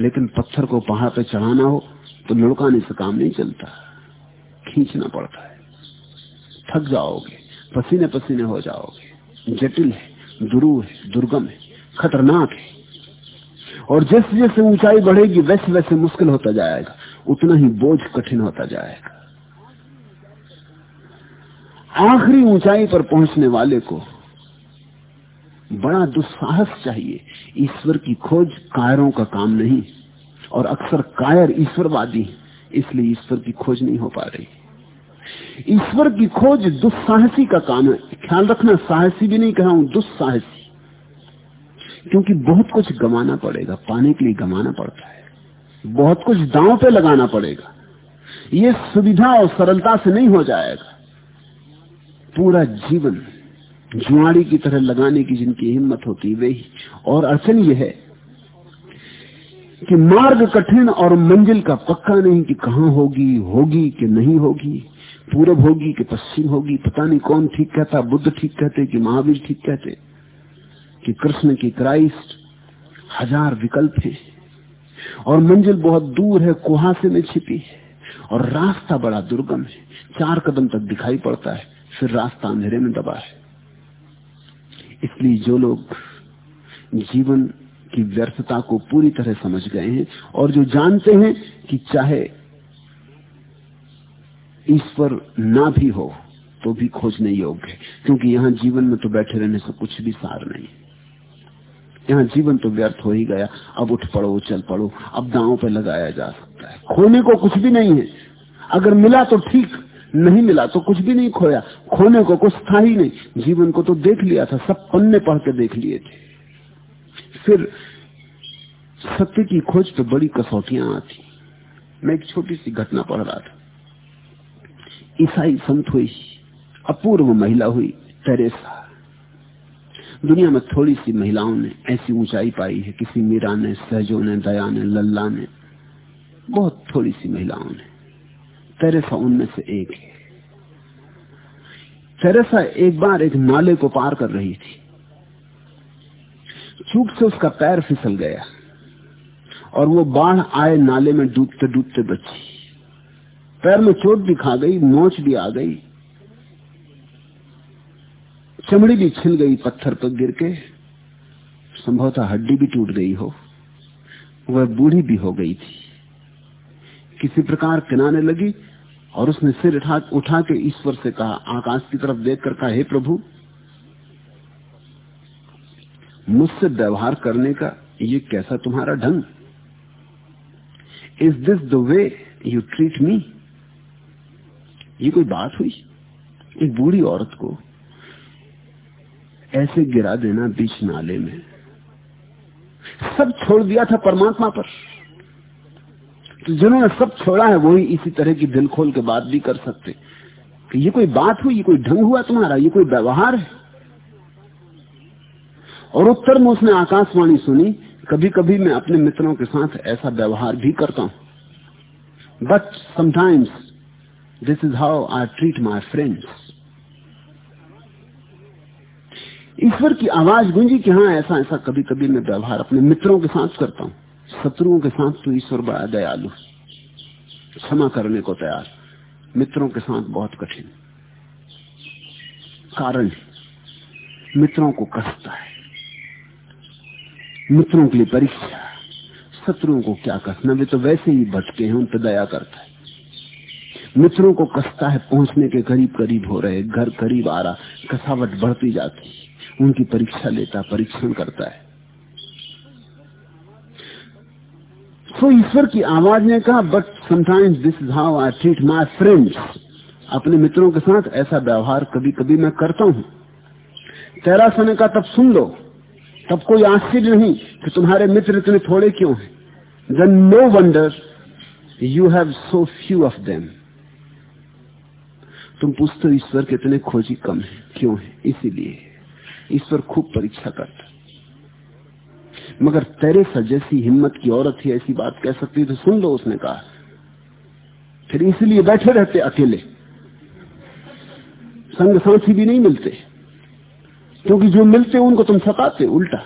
लेकिन पत्थर को पहाड़ पे चढ़ाना हो तो लुढ़काने से काम नहीं चलता। खींचना पड़ता है। थक जाओगे, पसीने पसीने हो जाओगे। जटिल है दुरू है, दुर्गम है, खतरनाक है। और जैसे जैसे ऊंचाई बढ़ेगी, वैसे वैसे मुश्किल होता जाएगा। उतना ही बोझ कठिन होता जाएगा। आखिरी ऊंचाई पर पहुँचने वाले को बड़ा दुस्साहस चाहिए। ईश्वर की खोज कायरों का काम नहीं। और अक्सर कायर ईश्वरवादी इसलिए ईश्वर की खोज नहीं हो पा रही। ईश्वर की खोज दुस्साहसी का काम है। ख्याल रखना, साहसी भी नहीं कहा हूँ, दुस्साहसी। क्योंकि बहुत कुछ गमाना पड़ेगा, पाने के लिए गमाना पड़ता है। बहुत कुछ दांव पे लगाना पड़ेगा। ये सुविधा और सरलता से नहीं हो जाएगा। पूरा जीवन जुआड़ी की तरह लगाने की जिनकी हिम्मत होती वही और अड़चन यह है कि मार्ग कठिन और मंजिल का पक्का नहीं कि कहाँ होगी होगी कि नहीं होगी, पूरब होगी कि पश्चिम होगी, पता नहीं कौन ठीक कहता, बुद्ध ठीक कहते कि महावीर ठीक कहते, कि कृष्ण की क्राइस्ट हज़ार विकल्प हैं। और मंजिल बहुत दूर है कुहासे में छिपी है, और रास्ता बड़ा दुर्गम है। चार कदम तक दिखाई पड़ता है, फिर रास्ता अंधेरे में दबा है। इसलिए जो लोग जीवन की व्यर्थता को पूरी तरह समझ गए हैं और जो जानते हैं कि चाहे ईश्वर ना भी हो तो भी खोजने योग्य है। क्योंकि यहाँ जीवन में तो बैठे रहने से कुछ भी सार नहीं यहाँ जीवन तो व्यर्थ हो ही गया। अब उठ पड़ो, चल पड़ो। अब दांव पे लगाया जा सकता है। खोने को कुछ भी नहीं है। अगर मिला तो ठीक, नहीं मिला तो कुछ भी नहीं खोया। खोने को कुछ था ही नहीं। जीवन को तो देख लिया था, सब पन्ने पढ़ के देख लिए थे। फिर सत्य की खोज तो बड़ी कसौटियाँ आती। मैं एक छोटी सी घटना पढ़ रहा था। ईसाई संत हुई, अपूर्व महिला हुई तेरेसा दुनिया में थोड़ी सी महिलाओं ने ऐसी ऊंचाई पाई है, किसी मीरा ने, सहजो ने, दया ने, लल्ला ने, बहुत थोड़ी सी महिलाओं ने। तेरेसा उनमें से एक है। तेरेसा एक बार एक नाले को पार कर रही थी। चूक से उसका पैर फिसल गया और वो बाढ़ आए नाले में डूबते डूबते बची। पैर में चोट भी खा गई मोच भी आ गई। चमड़ी भी छिल गई पत्थर पर गिर के। संभवतः हड्डी भी टूट गई हो। वह बूढ़ी भी हो गई थी। किसी प्रकार किनाने लगी और उसने सिर उठा उठा के ईश्वर से कहा, आकाश की तरफ़ देखकर कहा, हे प्रभु मुझसे व्यवहार करने का ये कैसा तुम्हारा ढंग? Is this the way you treat me ये कोई बात हुई? एक बूढ़ी औरत को ऐसे गिरा देना बीच नाले में। सब छोड़ दिया था परमात्मा पर। तो जिन्होंने सब छोड़ा है, वही इसी तरह की दिल खोल के बात भी कर सकते। कि ये कोई बात हुई? ये कोई ढंग हुआ तुम्हारा? ये कोई व्यवहार है? और उत्तर में उसने आकाशवाणी सुनी कभी कभी मैं अपने मित्रों के साथ ऐसा व्यवहार भी करता हूँ। But sometimes this is how I treat my friends ईश्वर की आवाज़ गूंजी कि हाँ ऐसा ऐसा कभी कभी मैं व्यवहार अपने मित्रों के साथ करता हूँ। शत्रुओं के साथ तो ईश्वर बड़ा दयालु क्षमा करने को तैयार। मित्रों के साथ बहुत कठिन। कारण मित्रों को कसता है। मित्रों के लिए परीक्षा शत्रुओं को क्या कसना वे तो वैसे ही भटके हैं उन पर दया करता है। मित्रों को कसता है, पहुँचने के करीब करीब हो रहे, घर करीब आ रहा, कसावट बढ़ती जाती उनकी परीक्षा लेता, परीक्षण करता है। तो ईश्वर की आवाज़ ने कहा but sometimes this is how I treat my friends अपने मित्रों के साथ ऐसा व्यवहार कभी कभी मैं करता हूँ। तेरा समय का तब सुन लो। तब कोई आश्चर्य नहीं कि तुम्हारे मित्र इतने थोड़े क्यों हैं? Then no wonder you have so few of them तुम पूछते हो, ईश्वर के इतने खोजी कम है, क्यों है? इसीलिए ईश्वर खूब परीक्षा करता मगर तेरे सा जैसी हिम्मत की औरत ही ऐसी बात कह सकती तो सुन लो, उसने कहा। फिर इसलिए बैठे रहते अकेले। संग साथी भी नहीं मिलते। क्योंकि जो मिलते उनको तुम सताते, उल्टा।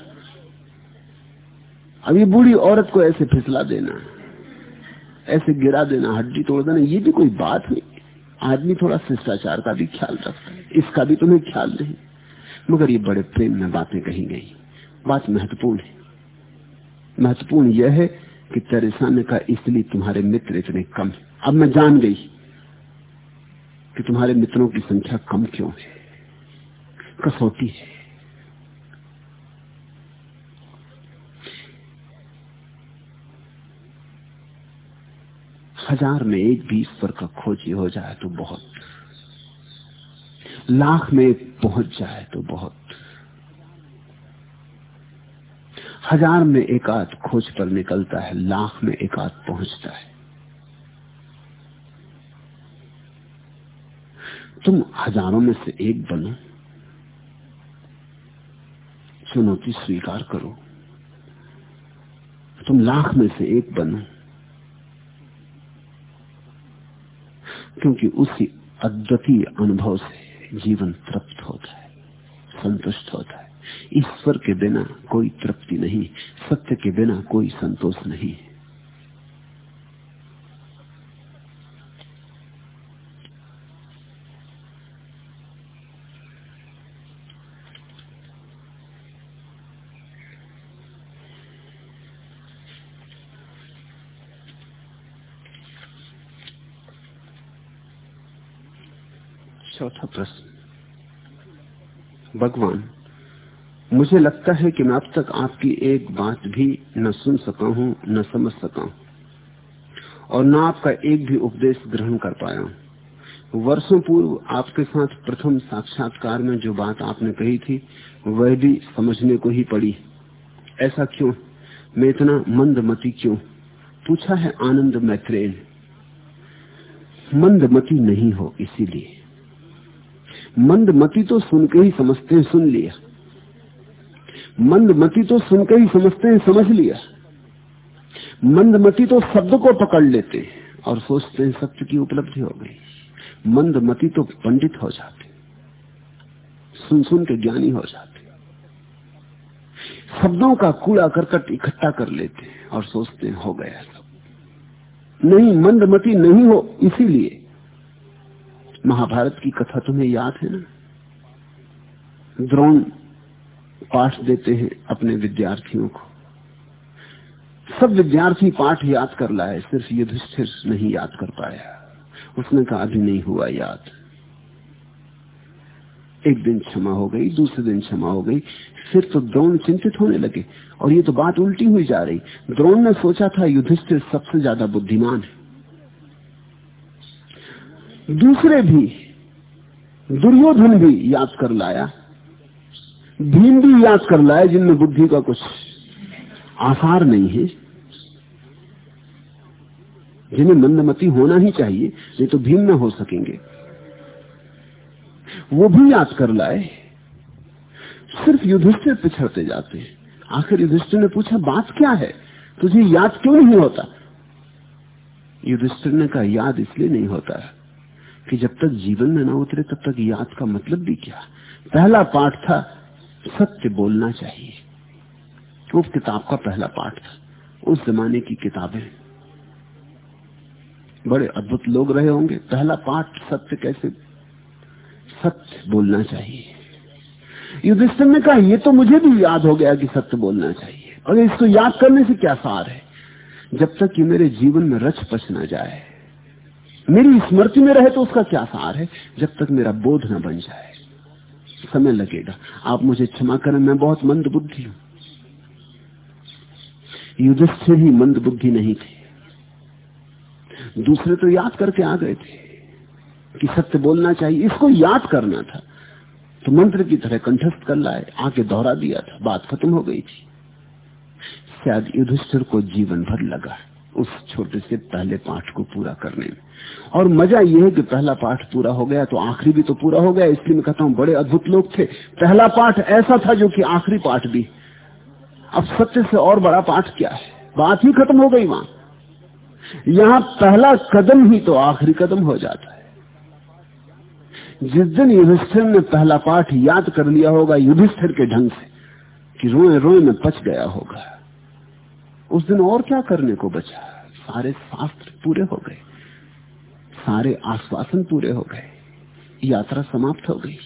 अब ये बूढ़ी औरत को ऐसे फिसला देना, ऐसे गिरा देना, हड्डी तोड़ देना, ये भी कोई बात नहीं। आदमी थोड़ा शिष्टाचार का भी ख्याल रखता है, इसका भी तुम्हें ख्याल नहीं। मगर ये बड़े प्रेम में बातें कही गई। बात महत्वपूर्ण है। महत्वपूर्ण यह है कि तेरेसा कहा इसलिए तुम्हारे मित्र इतने कम अब मैं जान गई कि तुम्हारे मित्रों की संख्या कम क्यों है। कसौटी है। हज़ार में एक भी ईश्वर का खोजी हो जाए तो बहुत। लाख में पहुँच जाए तो बहुत। हज़ार में एक आध खोज पर निकलता है, लाख में एक आध पहुँचता है। तुम हज़ारों में से एक बनो। चुनौती स्वीकार करो? तुम लाख में से एक बनो। क्योंकि उसी अद्वितीय अनुभव से जीवन तृप्त होता है, संतुष्ट होता है। ईश्वर के बिना कोई तृप्ति नहीं, सत्य के बिना कोई संतोष नहीं। है चौथा प्रश्न। भगवान, मुझे लगता है कि मैं अब तक आपकी एक बात भी न सुन सका हूँ, न समझ सका हूँ, और न आपका एक भी उपदेश ग्रहण कर पाया हूँ। वर्षों पूर्व आपके साथ प्रथम साक्षात्कार में जो बात आपने कही थी, वह भी समझने को ही पड़ी। ऐसा क्यों? मैं इतना मंद मंदमती क्यों? पूछा है आनंद मैत्रेय मंदमती नहीं हो, इसीलिए। मंदमती तो सुन के ही समझते हैं, सुन लिया। मंदमती तो सुनकर ही समझते हैं, समझ लिया। मंदमती तो शब्द को पकड़ लेते हैं और सोचते हैं, सत्य की उपलब्धि हो गई। मंदमती तो पंडित हो जाते सुन सुन के ज्ञानी हो जाते शब्दों का कूड़ा करकट इकट्ठा कर लेते और सोचते हैं, हो गया सब। नहीं मंदमती नहीं हो, इसीलिए महाभारत की कथा तुम्हें याद है ना? द्रोण पाठ देते हैं अपने विद्यार्थियों को। सब विद्यार्थी पाठ याद कर लाए, सिर्फ़ युधिष्ठिर नहीं याद कर पाया। उसने कहा, अभी नहीं हुआ याद। एक दिन क्षमा हो गई, दूसरे दिन क्षमा हो गई, फिर तो द्रोण चिंतित होने लगे और ये तो बात उल्टी हुई जा रही। द्रोण ने सोचा था, युधिष्ठिर सबसे ज़्यादा बुद्धिमान है। दूसरे भी, दुर्योधन भी याद कर लाया। भीम भी याद कर लाया, जिनमें बुद्धि का कुछ आसार नहीं है। जिन्हें मंदमती होना ही चाहिए, नहीं तो भीम न हो सकेंगे। वो भी याद कर लाए। सिर्फ़ युधिष्ठिर पिछड़ते जाते हैं। आखिर युधिष्ठिर ने पूछा, बात क्या है? तुझे याद क्यों नहीं होता? युधिष्ठिर ने कहा, याद इसलिए नहीं होता कि जब तक जीवन में ना उतरे तब तक याद का मतलब भी क्या? पहला पाठ था, सत्य बोलना चाहिए। वो किताब का पहला पाठ था। उस जमाने की किताबें। बड़े अद्भुत लोग रहे होंगे। पहला पाठ सत्य कैसे? सत्य बोलना चाहिए। युधिष्ठिर ने कहा, ये तो मुझे भी याद हो गया कि सत्य बोलना चाहिए। और इसको याद करने से क्या सार है? जब तक कि मेरे जीवन में रच पच ना जाए। मेरी स्मृति में रहे तो उसका क्या सार है? जब तक मेरा बोध न बन जाए। समय लगेगा। आप मुझे क्षमा करें, मैं बहुत मंद बुद्धि हूँ। युधिष्ठिर ही मंद बुद्धि नहीं थे। दूसरे तो याद करके आ गए थे कि सत्य बोलना चाहिए। इसको याद करना था। तो मंत्र की तरह कंठस्थ कर लाए आके दोहरा दिया था। बात खत्म हो गई थी। शायद युधिष्ठिर को जीवन भर लगा। उस छोटे से पहले पाठ को पूरा करने में। और मज़ा यह है कि पहला पाठ पूरा हो गया तो आखिरी भी तो पूरा हो गया, इसलिए मैं कहता हूँ, बड़े अद्भुत लोग थे। पहला पाठ ऐसा था जो कि आखिरी पाठ भी। अब सत्य से और बड़ा पाठ क्या है? बात ही खत्म हो गई वहाँ। यहाँ पहला कदम ही तो आखिरी कदम हो जाता है। जिस दिन युधिष्ठिर ने पहला पाठ याद कर लिया होगा, युधिष्ठिर के ढंग से, कि रोए रोए में पच गया होगा। उस दिन और क्या करने को बचा? सारे शास्त्र पूरे हो गए। सारे आश्वासन पूरे हो गए। यात्रा समाप्त हो गई।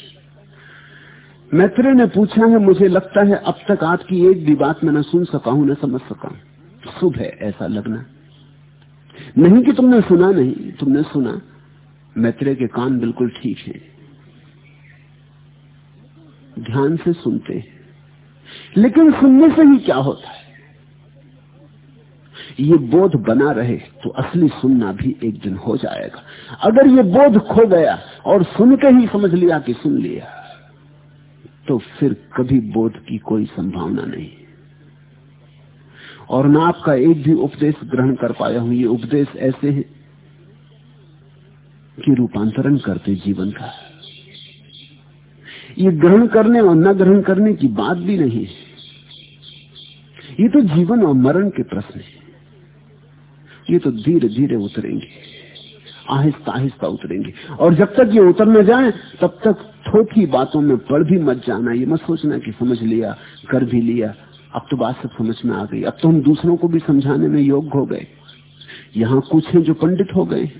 मैत्री ने पूछा है, मुझे लगता है अब तक आपकी एक भी बात मैं न सुन सका हूँ, न समझ सका हूँ। शुभ है ऐसा लगना। नहीं कि तुमने सुना नहीं, तुमने सुना। मैत्रेय के कान बिल्कुल ठीक है। ध्यान से सुनते हैं। लेकिन सुनने से ही क्या होता है? ये बोध बना रहे तो असली सुनना भी एक दिन हो जाएगा। अगर ये बोध खो गया और सुन के ही समझ लिया कि सुन लिया तो फिर कभी बोध की कोई संभावना नहीं। और मैं आपका एक भी उपदेश ग्रहण कर पाया हूँ, ये उपदेश ऐसे हैं कि रूपांतरण करते जीवन का। ये ग्रहण करने और न ग्रहण करने की बात भी नहीं है। ये तो जीवन और मरण के प्रश्न है। ये तो धीरे धीरे उतरेंगे। आहिस्ता आहिस्ता उतरेंगे। और जब तक ये उतर न जाए, तब तक थोकी बातों में पढ़ भी मत जाना। ये मत सोचना कि समझ लिया, कर भी लिया, अब तो बात सब समझ में आ गई। अब तो हम दूसरों को भी समझाने में योग्य हो गए। यहाँ कुछ हैं जो पंडित हो गए।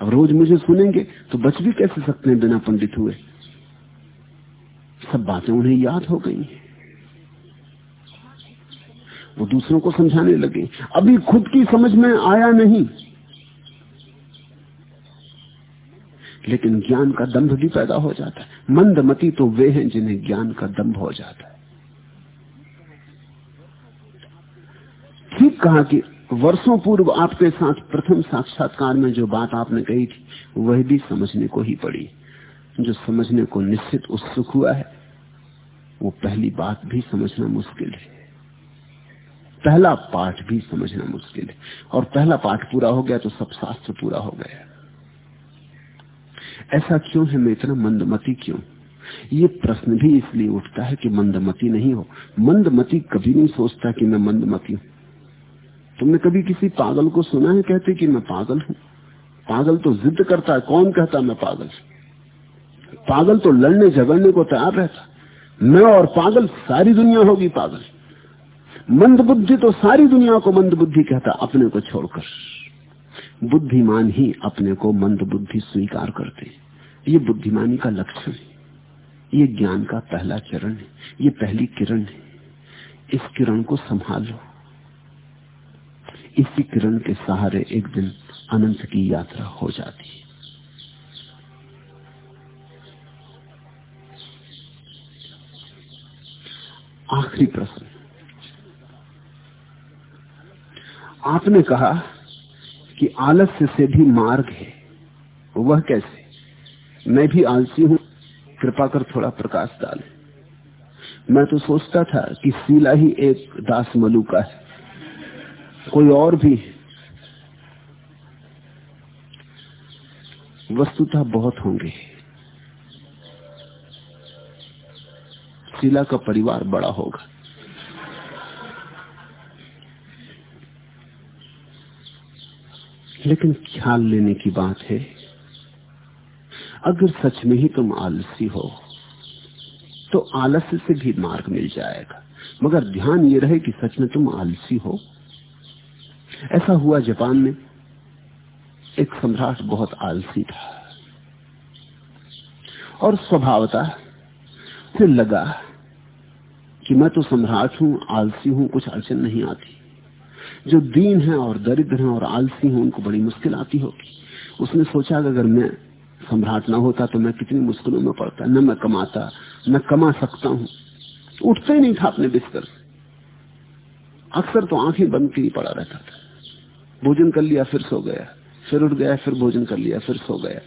अब रोज मुझे सुनेंगे तो बच भी कैसे सकते हैं बिना पंडित हुए? सब बातें उन्हें याद हो गई वो दूसरों को समझाने लगे। अभी खुद की समझ में आया नहीं। लेकिन ज्ञान का दंभ भी पैदा हो जाता है। मंदमती तो वे हैं जिन्हें ज्ञान का दंभ हो जाता है। ठीक कहा कि वर्षों पूर्व आपके साथ प्रथम साक्षात्कार में जो बात आपने कही थी, वह भी समझने को ही पड़ी। जो समझने को निश्चित उत्सुक हुआ है, वो पहली बात भी समझना मुश्किल है। पहला पाठ भी समझना मुश्किल है। और पहला पाठ पूरा हो गया तो सब शास्त्र पूरा हो गया। ऐसा क्यों है? मैं इतना मंदमती क्यों? ये प्रश्न भी इसलिए उठता है कि मंदमती नहीं हो। मंदमती कभी नहीं सोचता कि मैं मंदमती हूँ। तुमने कभी किसी पागल को सुना है कहते कि मैं पागल हूँ? पागल तो जिद करता है, कौन कहता मैं पागल पागल तो लड़ने झगड़ने को तैयार रहता। मैं और पागल सारी दुनिया होगी पागल। मंद बुद्धि तो सारी दुनिया को मंदबुद्धि कहता, अपने को छोड़कर। बुद्धिमान ही अपने को मंदबुद्धि स्वीकार करते ये बुद्धिमानी का लक्षण है। ये ज्ञान का पहला चरण है। ये पहली किरण है। इस किरण को संभाल। इसी किरण के सहारे एक दिन अनंत की यात्रा हो जाती है। आखिरी प्रश्न। आपने कहा कि आलस्य से भी मार्ग है। वह कैसे? मैं भी आलसी हूँ। कृपा कर थोड़ा प्रकाश डाले। मैं तो सोचता था कि सीला ही एक दास मलू का है। कोई और भी वस्तुतः बहुत होंगे। शीला का परिवार बड़ा होगा। लेकिन ख्याल लेने की बात है, अगर सच में ही तुम आलसी हो तो आलस्य से भी मार्ग मिल जाएगा। मगर ध्यान ये रहे कि सच में तुम आलसी हो। ऐसा हुआ जापान में, एक सम्राट बहुत आलसी था, और स्वभावता से लगा कि मैं तो सम्राट हूँ, आलसी हूँ, कुछ अड़चन नहीं आती। जो दीन है और दरिद्र है और आलसी है, उनको बड़ी मुश्किल आती होगी। उसने सोचा कि अगर मैं सम्राट ना होता तो मैं कितनी मुश्किलों में पड़ता, न मैं कमाता, न कमा सकता हूँ। उठते ही नहीं था अपने बिस्तर से। अक्सर तो आँखें बंद की पड़ा रहता था। भोजन कर लिया, फिर सो गया। फिर उठ गया, फिर भोजन कर लिया, फिर सो गया।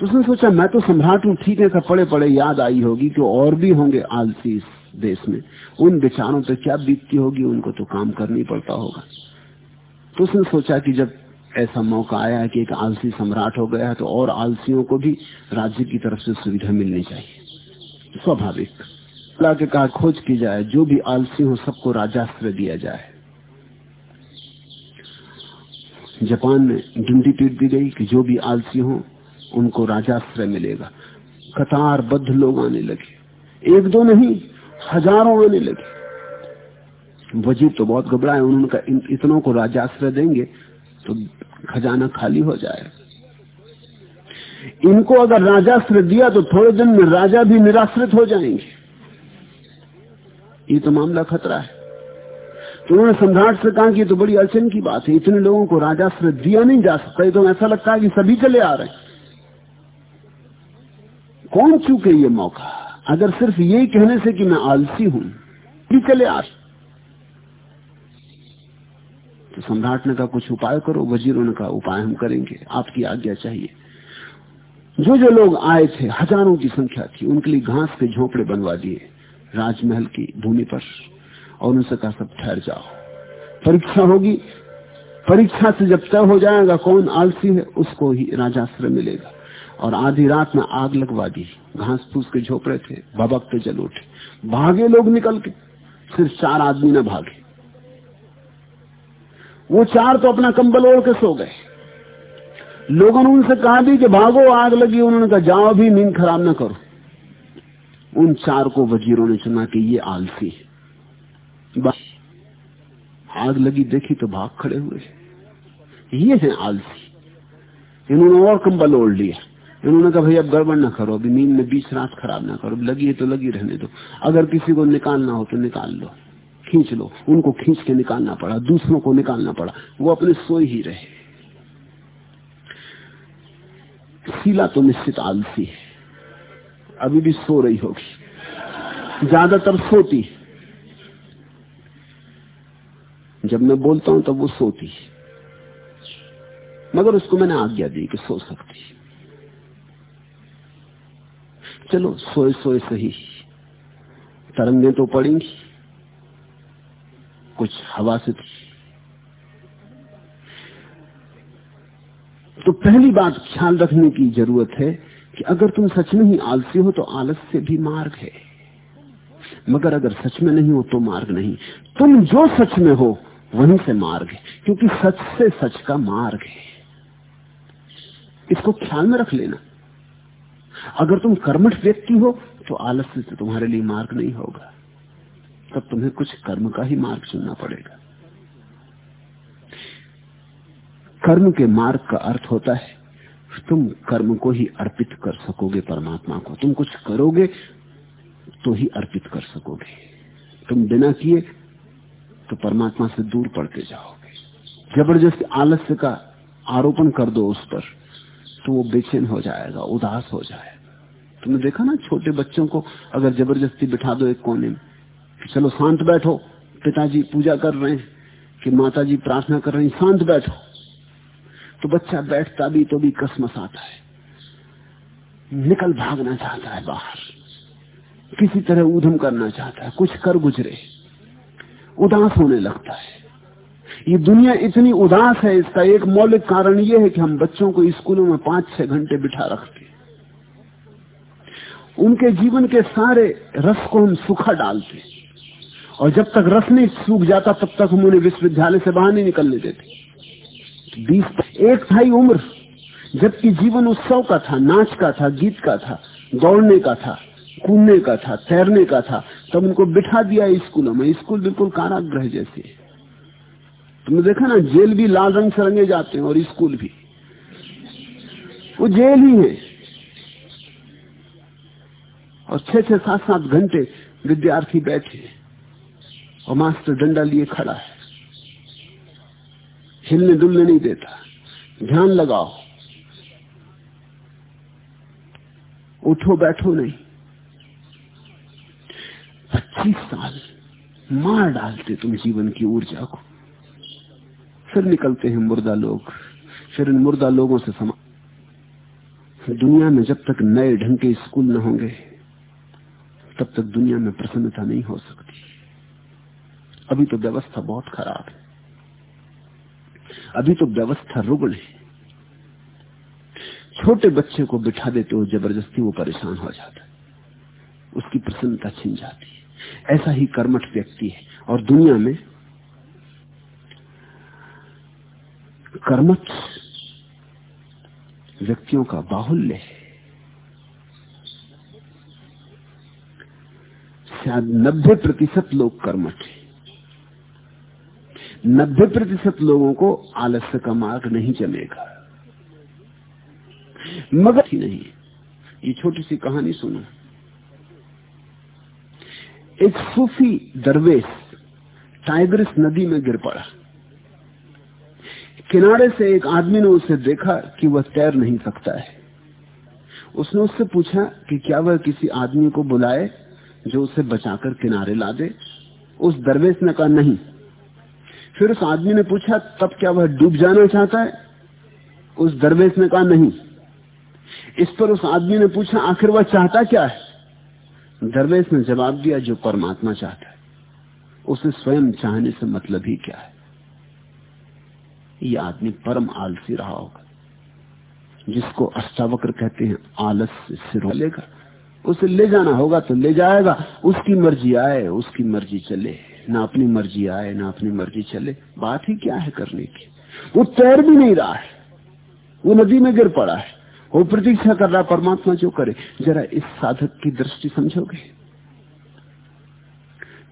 तो उसने सोचा, मैं तो सम्राट हूँ, ठीक है पड़े पड़े, याद आई होगी कि और भी होंगे आलसी देश में। उन विचारों पर क्या बीतती होगी, उनको तो काम करना पड़ता होगा। तो उसने सोचा कि जब ऐसा मौका आया कि एक आलसी सम्राट हो गया तो और आलसियों को भी राज्य की तरफ़ से सुविधा मिलनी चाहिए। स्वाभाविक। के कहा, खोज की जाए, जो भी आलसी हो, सबको राजाश्रय दिया जाए। जापान में गिनती पीट दी गई कि जो भी आलसी हो, उनको राजाश्रय मिलेगा। कतार बद्ध लोग आने लगे। एक दो नहीं हज़ारों आने लगे। वज़ीर तो बहुत घबराए, उन्होंने कहा इतनों को राजाश्रय देंगे तो खजाना खाली हो जाए। इनको अगर राजाश्रय दिया तो थोड़े दिन में राजा भी निराश्रित हो जाएँगे। ये तो मामला खतरा है। तो उन्होंने सम्राट से कहा कि तो बड़ी अड़चन की बात है, इतने लोगों को राजाश्रय दिया नहीं जा सकता, ये तो ऐसा लगता है कि सभी चले आ रहे हैं। कौन चूके ये मौका? अगर सिर्फ़ यही कहने से कि मैं आलसी हूँ, भी चले आज। तो सम्राट ने कहा, कुछ उपाय करो, वजीरों ने कहा, उपाय हम करेंगे, आपकी आज्ञा चाहिए। जो जो लोग आए थे, हज़ारों की संख्या थी, उनके लिए घास के झोपड़े बनवा दिए, राजमहल की भूमि पर, और उनसे कहा, सब ठहर जाओ। परीक्षा होगी, परीक्षा से जब तय हो जाएगा कौन आलसी है, उसको ही राजाश्रय मिलेगा। और आधी रात में आग लगवा दी। घास फूस के झोपड़े थे भबकते जल उठे। भागे लोग निकल के सिर्फ़ चार आदमी न भागे। वो चार तो अपना कंबल ओढ़ के सो गए। लोगों ने उनसे कहा भी कि भागो, आग लगी, उन्होंने कहा, जाओ भी नींद खराब ना करो। उन चार को वजीरों ने चुना कि ये आलसी है। आग लगी, देखी तो भाग खड़े हुए। ये है आलसी। इन्होंने और कंबल ओढ़ लिया इन्होंने कहा भाई अब गड़बड़ ना करो, अभी नींद में बीच रात खराब ना करो लगी है तो लगी रहने दो। अगर किसी को निकालना हो तो निकाल लो, खींच लो। उनको खींच के निकालना पड़ा, दूसरों को निकालना पड़ा, वो अपने सोए ही रहे। शीला तो निश्चित आलसी है, अभी भी सो रही होगी। ज़्यादातर सोती जब मैं बोलता हूँ तब वो सोती मगर उसको मैंने आज्ञा दी कि सो सकती चलो, सोए सोए सही। तरंगे तो पड़ेंगी कुछ हवा से तो पहली बात ख्याल रखने की ज़रूरत है कि अगर तुम सच में ही आलसी हो तो आलस से भी मार्ग है। मगर अगर सच में नहीं हो तो मार्ग नहीं। तुम जो सच में हो, वहीं से मार्ग है, क्योंकि सच से सच का मार्ग है। इसको ख्याल में रख लेना। अगर तुम कर्मठ व्यक्ति हो तो आलस्य से तुम्हारे लिए मार्ग नहीं होगा। तब तुम्हें कुछ कर्म का ही मार्ग चुनना पड़ेगा। कर्म के मार्ग का अर्थ होता है, तुम कर्म को ही अर्पित कर सकोगे परमात्मा को। तुम कुछ करोगे तो ही अर्पित कर सकोगे। तुम बिना किए तो परमात्मा से दूर पड़ते जाओगे। ज़बरदस्त आलस्य का आरोपण कर दो उस पर। तो वो बेचैन हो जाएगा, उदास हो जाएगा। तुमने देखा ना, छोटे बच्चों को अगर ज़बरदस्ती बिठा दो एक कोने में चलो शांत बैठो, पिताजी पूजा कर रहे हैं, कि माताजी प्रार्थना कर रही शांत बैठो। तो बच्चा बैठता भी तो भी कसमस आता है। निकल भागना चाहता है बाहर। किसी तरह उधम करना चाहता है, कुछ कर गुजरे। उदास होने लगता है। ये दुनिया इतनी उदास है, इसका एक मौलिक कारण यह है कि हम बच्चों को स्कूलों में पाँच छह घंटे बिठा रखते उनके जीवन के सारे रस को हम सूखा डालते और जब तक रस नहीं सूख जाता, तब तक हम उन्हें विश्वविद्यालय से बाहर नहीं निकलने देते। बीस, एक था ही उम्र, जबकि जीवन उत्सव का था, नाच का था, गीत का था, दौड़ने का था, कूदने का था, तैरने का था, तब उनको बिठा दिया स्कूलों में। स्कूल बिल्कुल कारागृह जैसे तुमने देखा ना, जेल भी लाल रंग से रंगे जाते हैं और स्कूल भी। वो जेल ही है। और छह छह सात सात घंटे विद्यार्थी बैठे और मास्टर डंडा लिए खड़ा है। हिलने डुलने नहीं देता। ध्यान लगाओ। उठो, बैठो नहीं। पच्चीस साल मार डालते तुम जीवन की ऊर्जा को। फिर निकलते हैं मुर्दा लोग। फिर इन मुर्दा लोगों से समा दुनिया में जब तक नए ढंग के स्कूल न होंगे, तब तक दुनिया में प्रसन्नता नहीं हो सकती। अभी तो व्यवस्था बहुत खराब है। अभी तो व्यवस्था रुगण है। छोटे बच्चे को बिठा देते हो, ज़बरदस्ती वो परेशान हो जाता है। उसकी प्रसन्नता छिन जाती है। ऐसा ही कर्मठ व्यक्ति है। और दुनिया में कर्मठ व्यक्तियों का बाहुल्य है। शायद नब्बे प्रतिशत लोग कर्मठ है। नब्बे प्रतिशत लोगों को आलस्य का मार्ग नहीं चलेगा। मगर ही नहीं, ये छोटी सी कहानी सुनो। एक सूफी दरवेश टाइग्रिस नदी में गिर पड़ा। किनारे से एक आदमी ने उसे देखा कि वह तैर नहीं सकता है। उसने उससे पूछा कि क्या वह किसी आदमी को बुलाए जो उसे बचाकर किनारे ला दे? उस दरवेश ने कहा, नहीं। फिर उस आदमी ने पूछा, तब क्या वह डूब जाना चाहता है? उस दरवेश ने कहा, नहीं। इस पर उस आदमी ने पूछा, आखिर वह चाहता क्या है? दरवेश ने जवाब दिया, जो परमात्मा चाहता है। उसे स्वयं चाहने से मतलब ही क्या है? ये आदमी परम आलसी रहा होगा। जिसको अष्टावक्र कहते हैं, आलस से लेगा उसे ले जाना होगा तो ले जाएगा। उसकी मर्ज़ी आए, उसकी मर्ज़ी चले। ना अपनी मर्ज़ी आए, ना अपनी मर्ज़ी चले। बात ही क्या है करने की? वो तैर भी नहीं रहा है। वो नदी में गिर पड़ा है। वो प्रतीक्षा कर रहा परमात्मा जो करे। जरा इस साधक की दृष्टि समझोगे?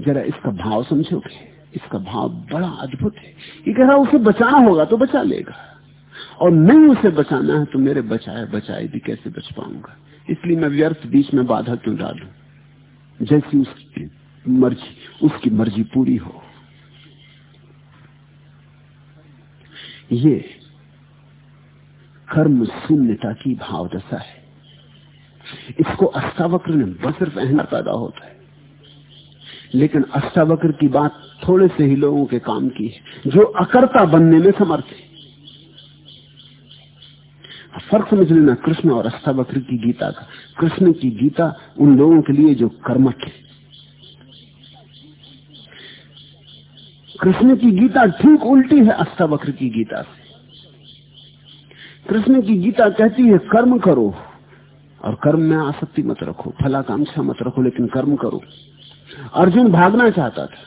जरा इसका भाव समझोगे? इसका भाव बड़ा अद्भुत है। ये कह रहा उसे बचाना होगा तो बचा लेगा। और नहीं उसे बचाना है तो मेरे बचाए बचाए भी कैसे बच पाऊँगा? इसलिए मैं व्यर्थ बीच में बाधा क्यों डालू? जैसी उसकी मर्ज़ी उसकी मर्ज़ी पूरी हो। ये कर्म शून्यता की भावदशा है। इसको अष्टावक्र ने बस सिर्फ़ अहना पैदा होता है। लेकिन अष्टावक्र की बात थोड़े से ही लोगों के काम की है, जो अकर्ता बनने में समर्थ है। फ़र्क समझ लेना कृष्ण और अष्टावक्र की गीता का। कृष्ण की गीता उन लोगों के लिए जो कर्मठ है। कृष्ण की गीता ठीक उल्टी है अष्टावक्र की गीता से। कृष्ण की गीता कहती है, कर्म करो और कर्म में आसक्ति मत रखो, फलाकांक्षा मत रखो, लेकिन कर्म करो। अर्जुन भागना चाहता था।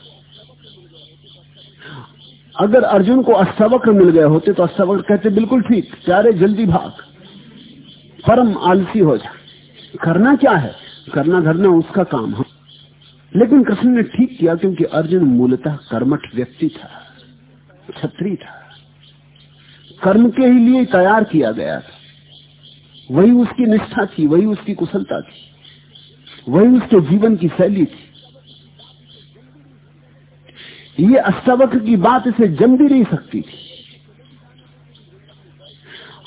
अगर अर्जुन को अष्टावक्र मिल गए होते तो अष्टावक्र कहते, बिल्कुल ठीक, प्यारे, जल्दी भाग। परम आलसी हो जा। करना क्या है? करना धरना उसका काम है। लेकिन कृष्ण ने ठीक किया क्योंकि अर्जुन मूलतः कर्मठ व्यक्ति था छत्री था। कर्म के ही लिए तैयार किया गया था। वही उसकी निष्ठा थी, वही उसकी कुशलता थी, वही उसके जीवन की शैली थी। ये अष्टावक्र की बात इसे जम भी नहीं सकती थी।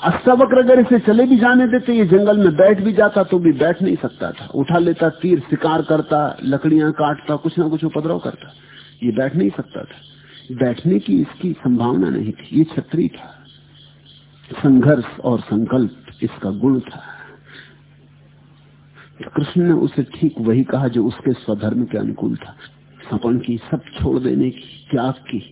अष्टावक्र अगर इसे चले भी जाने देते, ये जंगल में बैठ भी जाता तो भी बैठ नहीं सकता था। उठा लेता, तीर शिकार करता, लकड़ियाँ काटता, कुछ ना कुछ उपद्रव करता। ये बैठ नहीं सकता था। बैठने की इसकी संभावना नहीं थी। ये छत्री था। संघर्ष और संकल्प इसका गुण था। कृष्ण ने उसे ठीक वही कहा जो उसके स्वधर्म के अनुकूल था। सपन की, सब छोड़ देने की, त्याग की।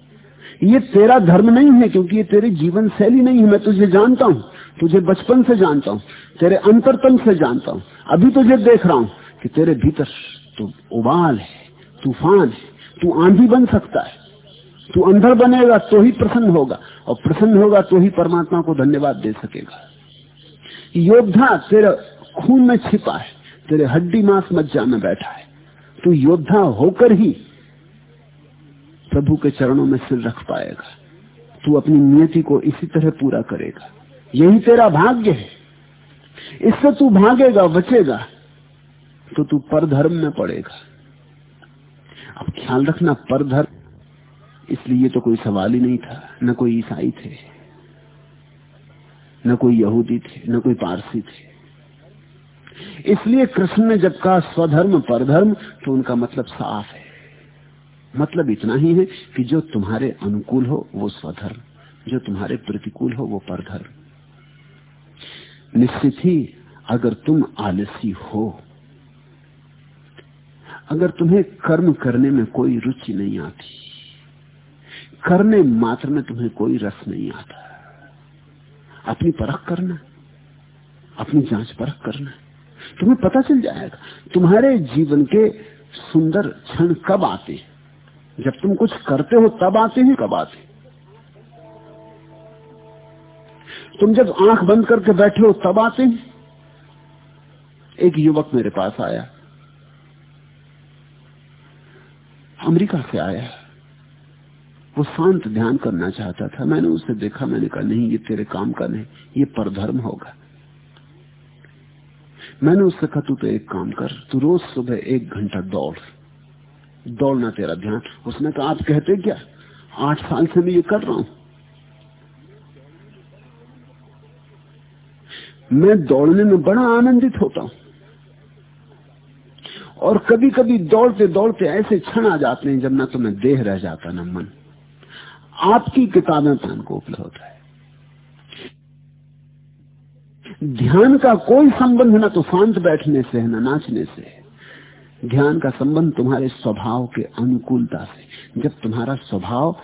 ये तेरा धर्म नहीं है, क्योंकि ये तेरी जीवन शैली नहीं है। मैं तुझे जानता हूँ, तुझे बचपन से जानता हूँ, तेरे अंतरतम से जानता हूँ। अभी तुझे देख रहा हूँ कि तेरे भीतर तो उबाल है, तूफ़ान है, तू आंधी बन सकता है। तू अंदर बनेगा तो ही प्रसन्न होगा, और प्रसन्न होगा तो ही परमात्मा को धन्यवाद दे सकेगा। योद्धा तेरे खून में छिपा है, तेरे हड्डी मांस मज्जा में बैठा है। तू योद्धा होकर ही प्रभु के चरणों में सिर रख पाएगा। तू अपनी नियति को इसी तरह पूरा करेगा। यही तेरा भाग्य है। इससे तू भागेगा, बचेगा तो तू परधर्म में पड़ेगा। अब ख्याल रखना, परधर्म। इसलिए तो कोई सवाल ही नहीं था। न कोई ईसाई थे, न कोई यहूदी थे, न कोई पारसी थे। इसलिए कृष्ण ने जब कहा स्वधर्म, परधर्म तो उनका मतलब साफ़ है। मतलब इतना ही है कि जो तुम्हारे अनुकूल हो, वो स्वधर्म। जो तुम्हारे प्रतिकूल हो, वो परधर्म। निश्चित ही, अगर तुम आलसी हो, अगर तुम्हें कर्म करने में कोई रुचि नहीं आती, करने मात्र में तुम्हें कोई रस नहीं आता, अपनी परख करना, अपनी जाँच परख करना तुम्हें पता चल जाएगा, तुम्हारे जीवन के सुंदर क्षण कब आते हैं। जब तुम कुछ करते हो, तब आते हैं, कब आते हैं। तुम जब आँख बंद करके बैठे हो, तब आते हैं। एक युवक मेरे पास आया। अमेरिका से आया। वो शांत ध्यान करना चाहता था। मैंने उसे देखा, मैंने कहा, नहीं, ये तेरे काम का नहीं, ये परधर्म होगा। मैंने उससे कहा, तू तो एक काम कर, तू रोज सुबह एक घंटा दौड़। दौड़ना तेरा ध्यान। उसने कहा, आप कहते क्या? आठ साल से मैं ये कर रहा हूँ। मैं दौड़ने में बड़ा आनंदित होता हूँ। और कभी कभी दौड़ते दौड़ते ऐसे क्षण आ जाते हैं जब ना तो मैं देह रह जाता, ना मन। आपकी किताबें पान को उपलब्ध है। ध्यान का कोई संबंध ना तो शांत बैठने से है ना नाचने से ध्यान का संबंध तुम्हारे स्वभाव के अनुकूलता से। जब तुम्हारा स्वभाव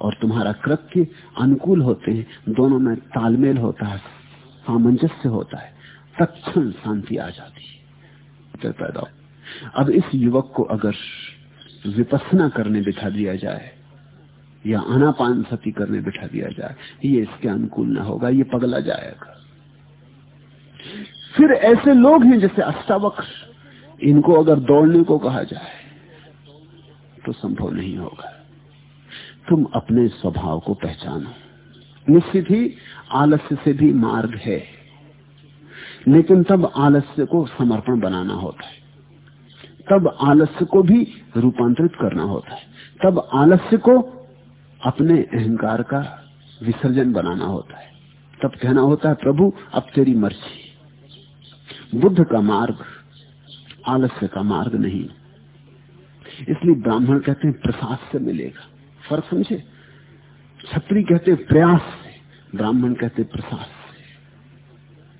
और तुम्हारा कृत्य अनुकूल होते हैं, दोनों में तालमेल होता है, सामंजस्य होता है, तत्क्षण शांति आ जाती है। पैदा अब इस युवक को अगर विपसना करने बिठा दिया जाए, या अनापान सती करने बिठा दिया जाए, ये इसके अनुकूल ना होगा, ये पगला जाएगा। फिर ऐसे लोग हैं जैसे अष्टावक्र। इनको अगर दौड़ने को कहा जाए तो संभव नहीं होगा। तुम अपने स्वभाव को पहचानो। निश्चित ही आलस्य से भी मार्ग है। लेकिन तब आलस्य को समर्पण बनाना होता है। तब आलस्य को भी रूपांतरित करना होता है। तब आलस्य को अपने अहंकार का विसर्जन बनाना होता है। तब कहना होता है, प्रभु, अब तेरी मर्ज़ी। बुद्ध का मार्ग, आलस्य का मार्ग नहीं। इसलिए ब्राह्मण कहते हैं, प्रसाद से मिलेगा। फ़र्क समझे? छत्री कहते हैं, प्रयास से। ब्राह्मण कहते हैं, प्रसाद से।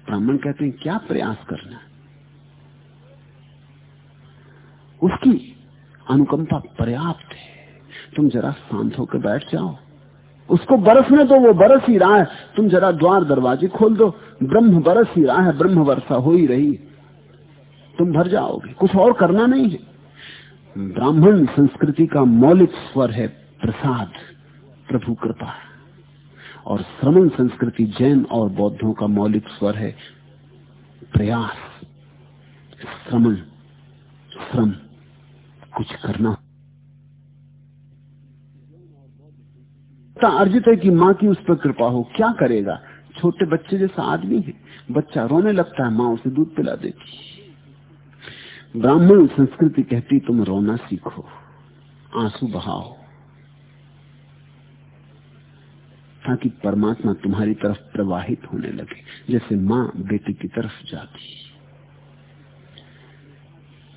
ब्राह्मण कहते हैं, क्या प्रयास करना उसकी अनुकंपा पर्याप्त है। तुम जरा शांत होकर बैठ जाओ। उसको बरसने दो, वो बरस ही रहा है। तुम जरा द्वार दरवाजे खोल दो। ब्रह्म बरस ही रहा है, ब्रह्म वर्षा हो ही रही। तुम भर जाओगे। कुछ और करना नहीं है। ब्राह्मण संस्कृति का मौलिक स्वर है प्रसाद, प्रभु कृपा। और श्रमण संस्कृति जैन और बौद्धों का मौलिक स्वर है प्रयास, श्रमण, श्रम। कुछ करना अर्जित है कि माँ की उस पर कृपा हो। क्या करेगा? छोटे बच्चे जैसा आदमी है। बच्चा रोने लगता है, माँ उसे दूध पिला देती ब्राह्मण संस्कृति कहती तुम रोना सीखो, आँसू बहाओ, ताकि परमात्मा तुम्हारी तरफ़ प्रवाहित होने लगे, जैसे माँ बेटी की तरफ़ जाती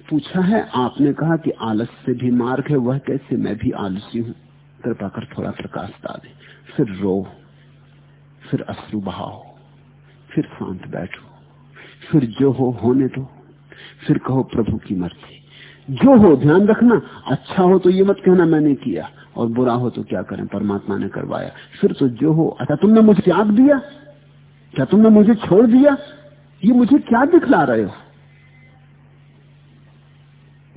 पूछा है, आपने कहा कि आलस से भी मार्ग है, वह कैसे मैं भी आलसी हूँ? कृपा कर थोड़ा प्रकाश डाले। फिर रो, फिर अश्रु बहाओ, फिर शांत बैठो, फिर जो हो होने दो, फिर कहो प्रभु की मर्ज़ी। जो हो ध्यान रखना अच्छा हो तो ये मत कहना मैंने किया, और बुरा हो तो क्या करें? परमात्मा ने करवाया। फिर तो जो हो अच्छा तुमने मुझे त्याग दिया? क्या तुमने मुझे छोड़ दिया? ये मुझे क्या दिखला रहे हो?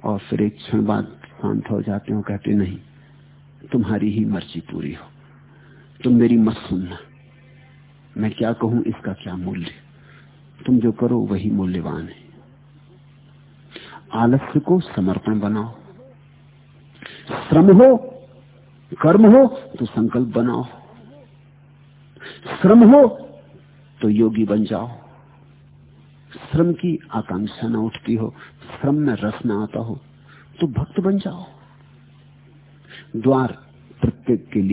और फिर एक क्षण बाद शांत हो जाते हो, कहते नहीं तुम्हारी ही मर्ज़ी पूरी हो। तुम मेरी मत सुनना। मैं क्या कहूँ इसका क्या मूल्य? तुम जो करो वही मूल्यवान है। आलस्य को समर्पण बनाओ। श्रम हो, कर्म हो तो संकल्प बनाओ। श्रम हो तो योगी बन जाओ। श्रम की आकांक्षा न उठती हो, श्रम में रस न आता हो तो भक्त बन जाओ। द्वार प्रत्येक के लिए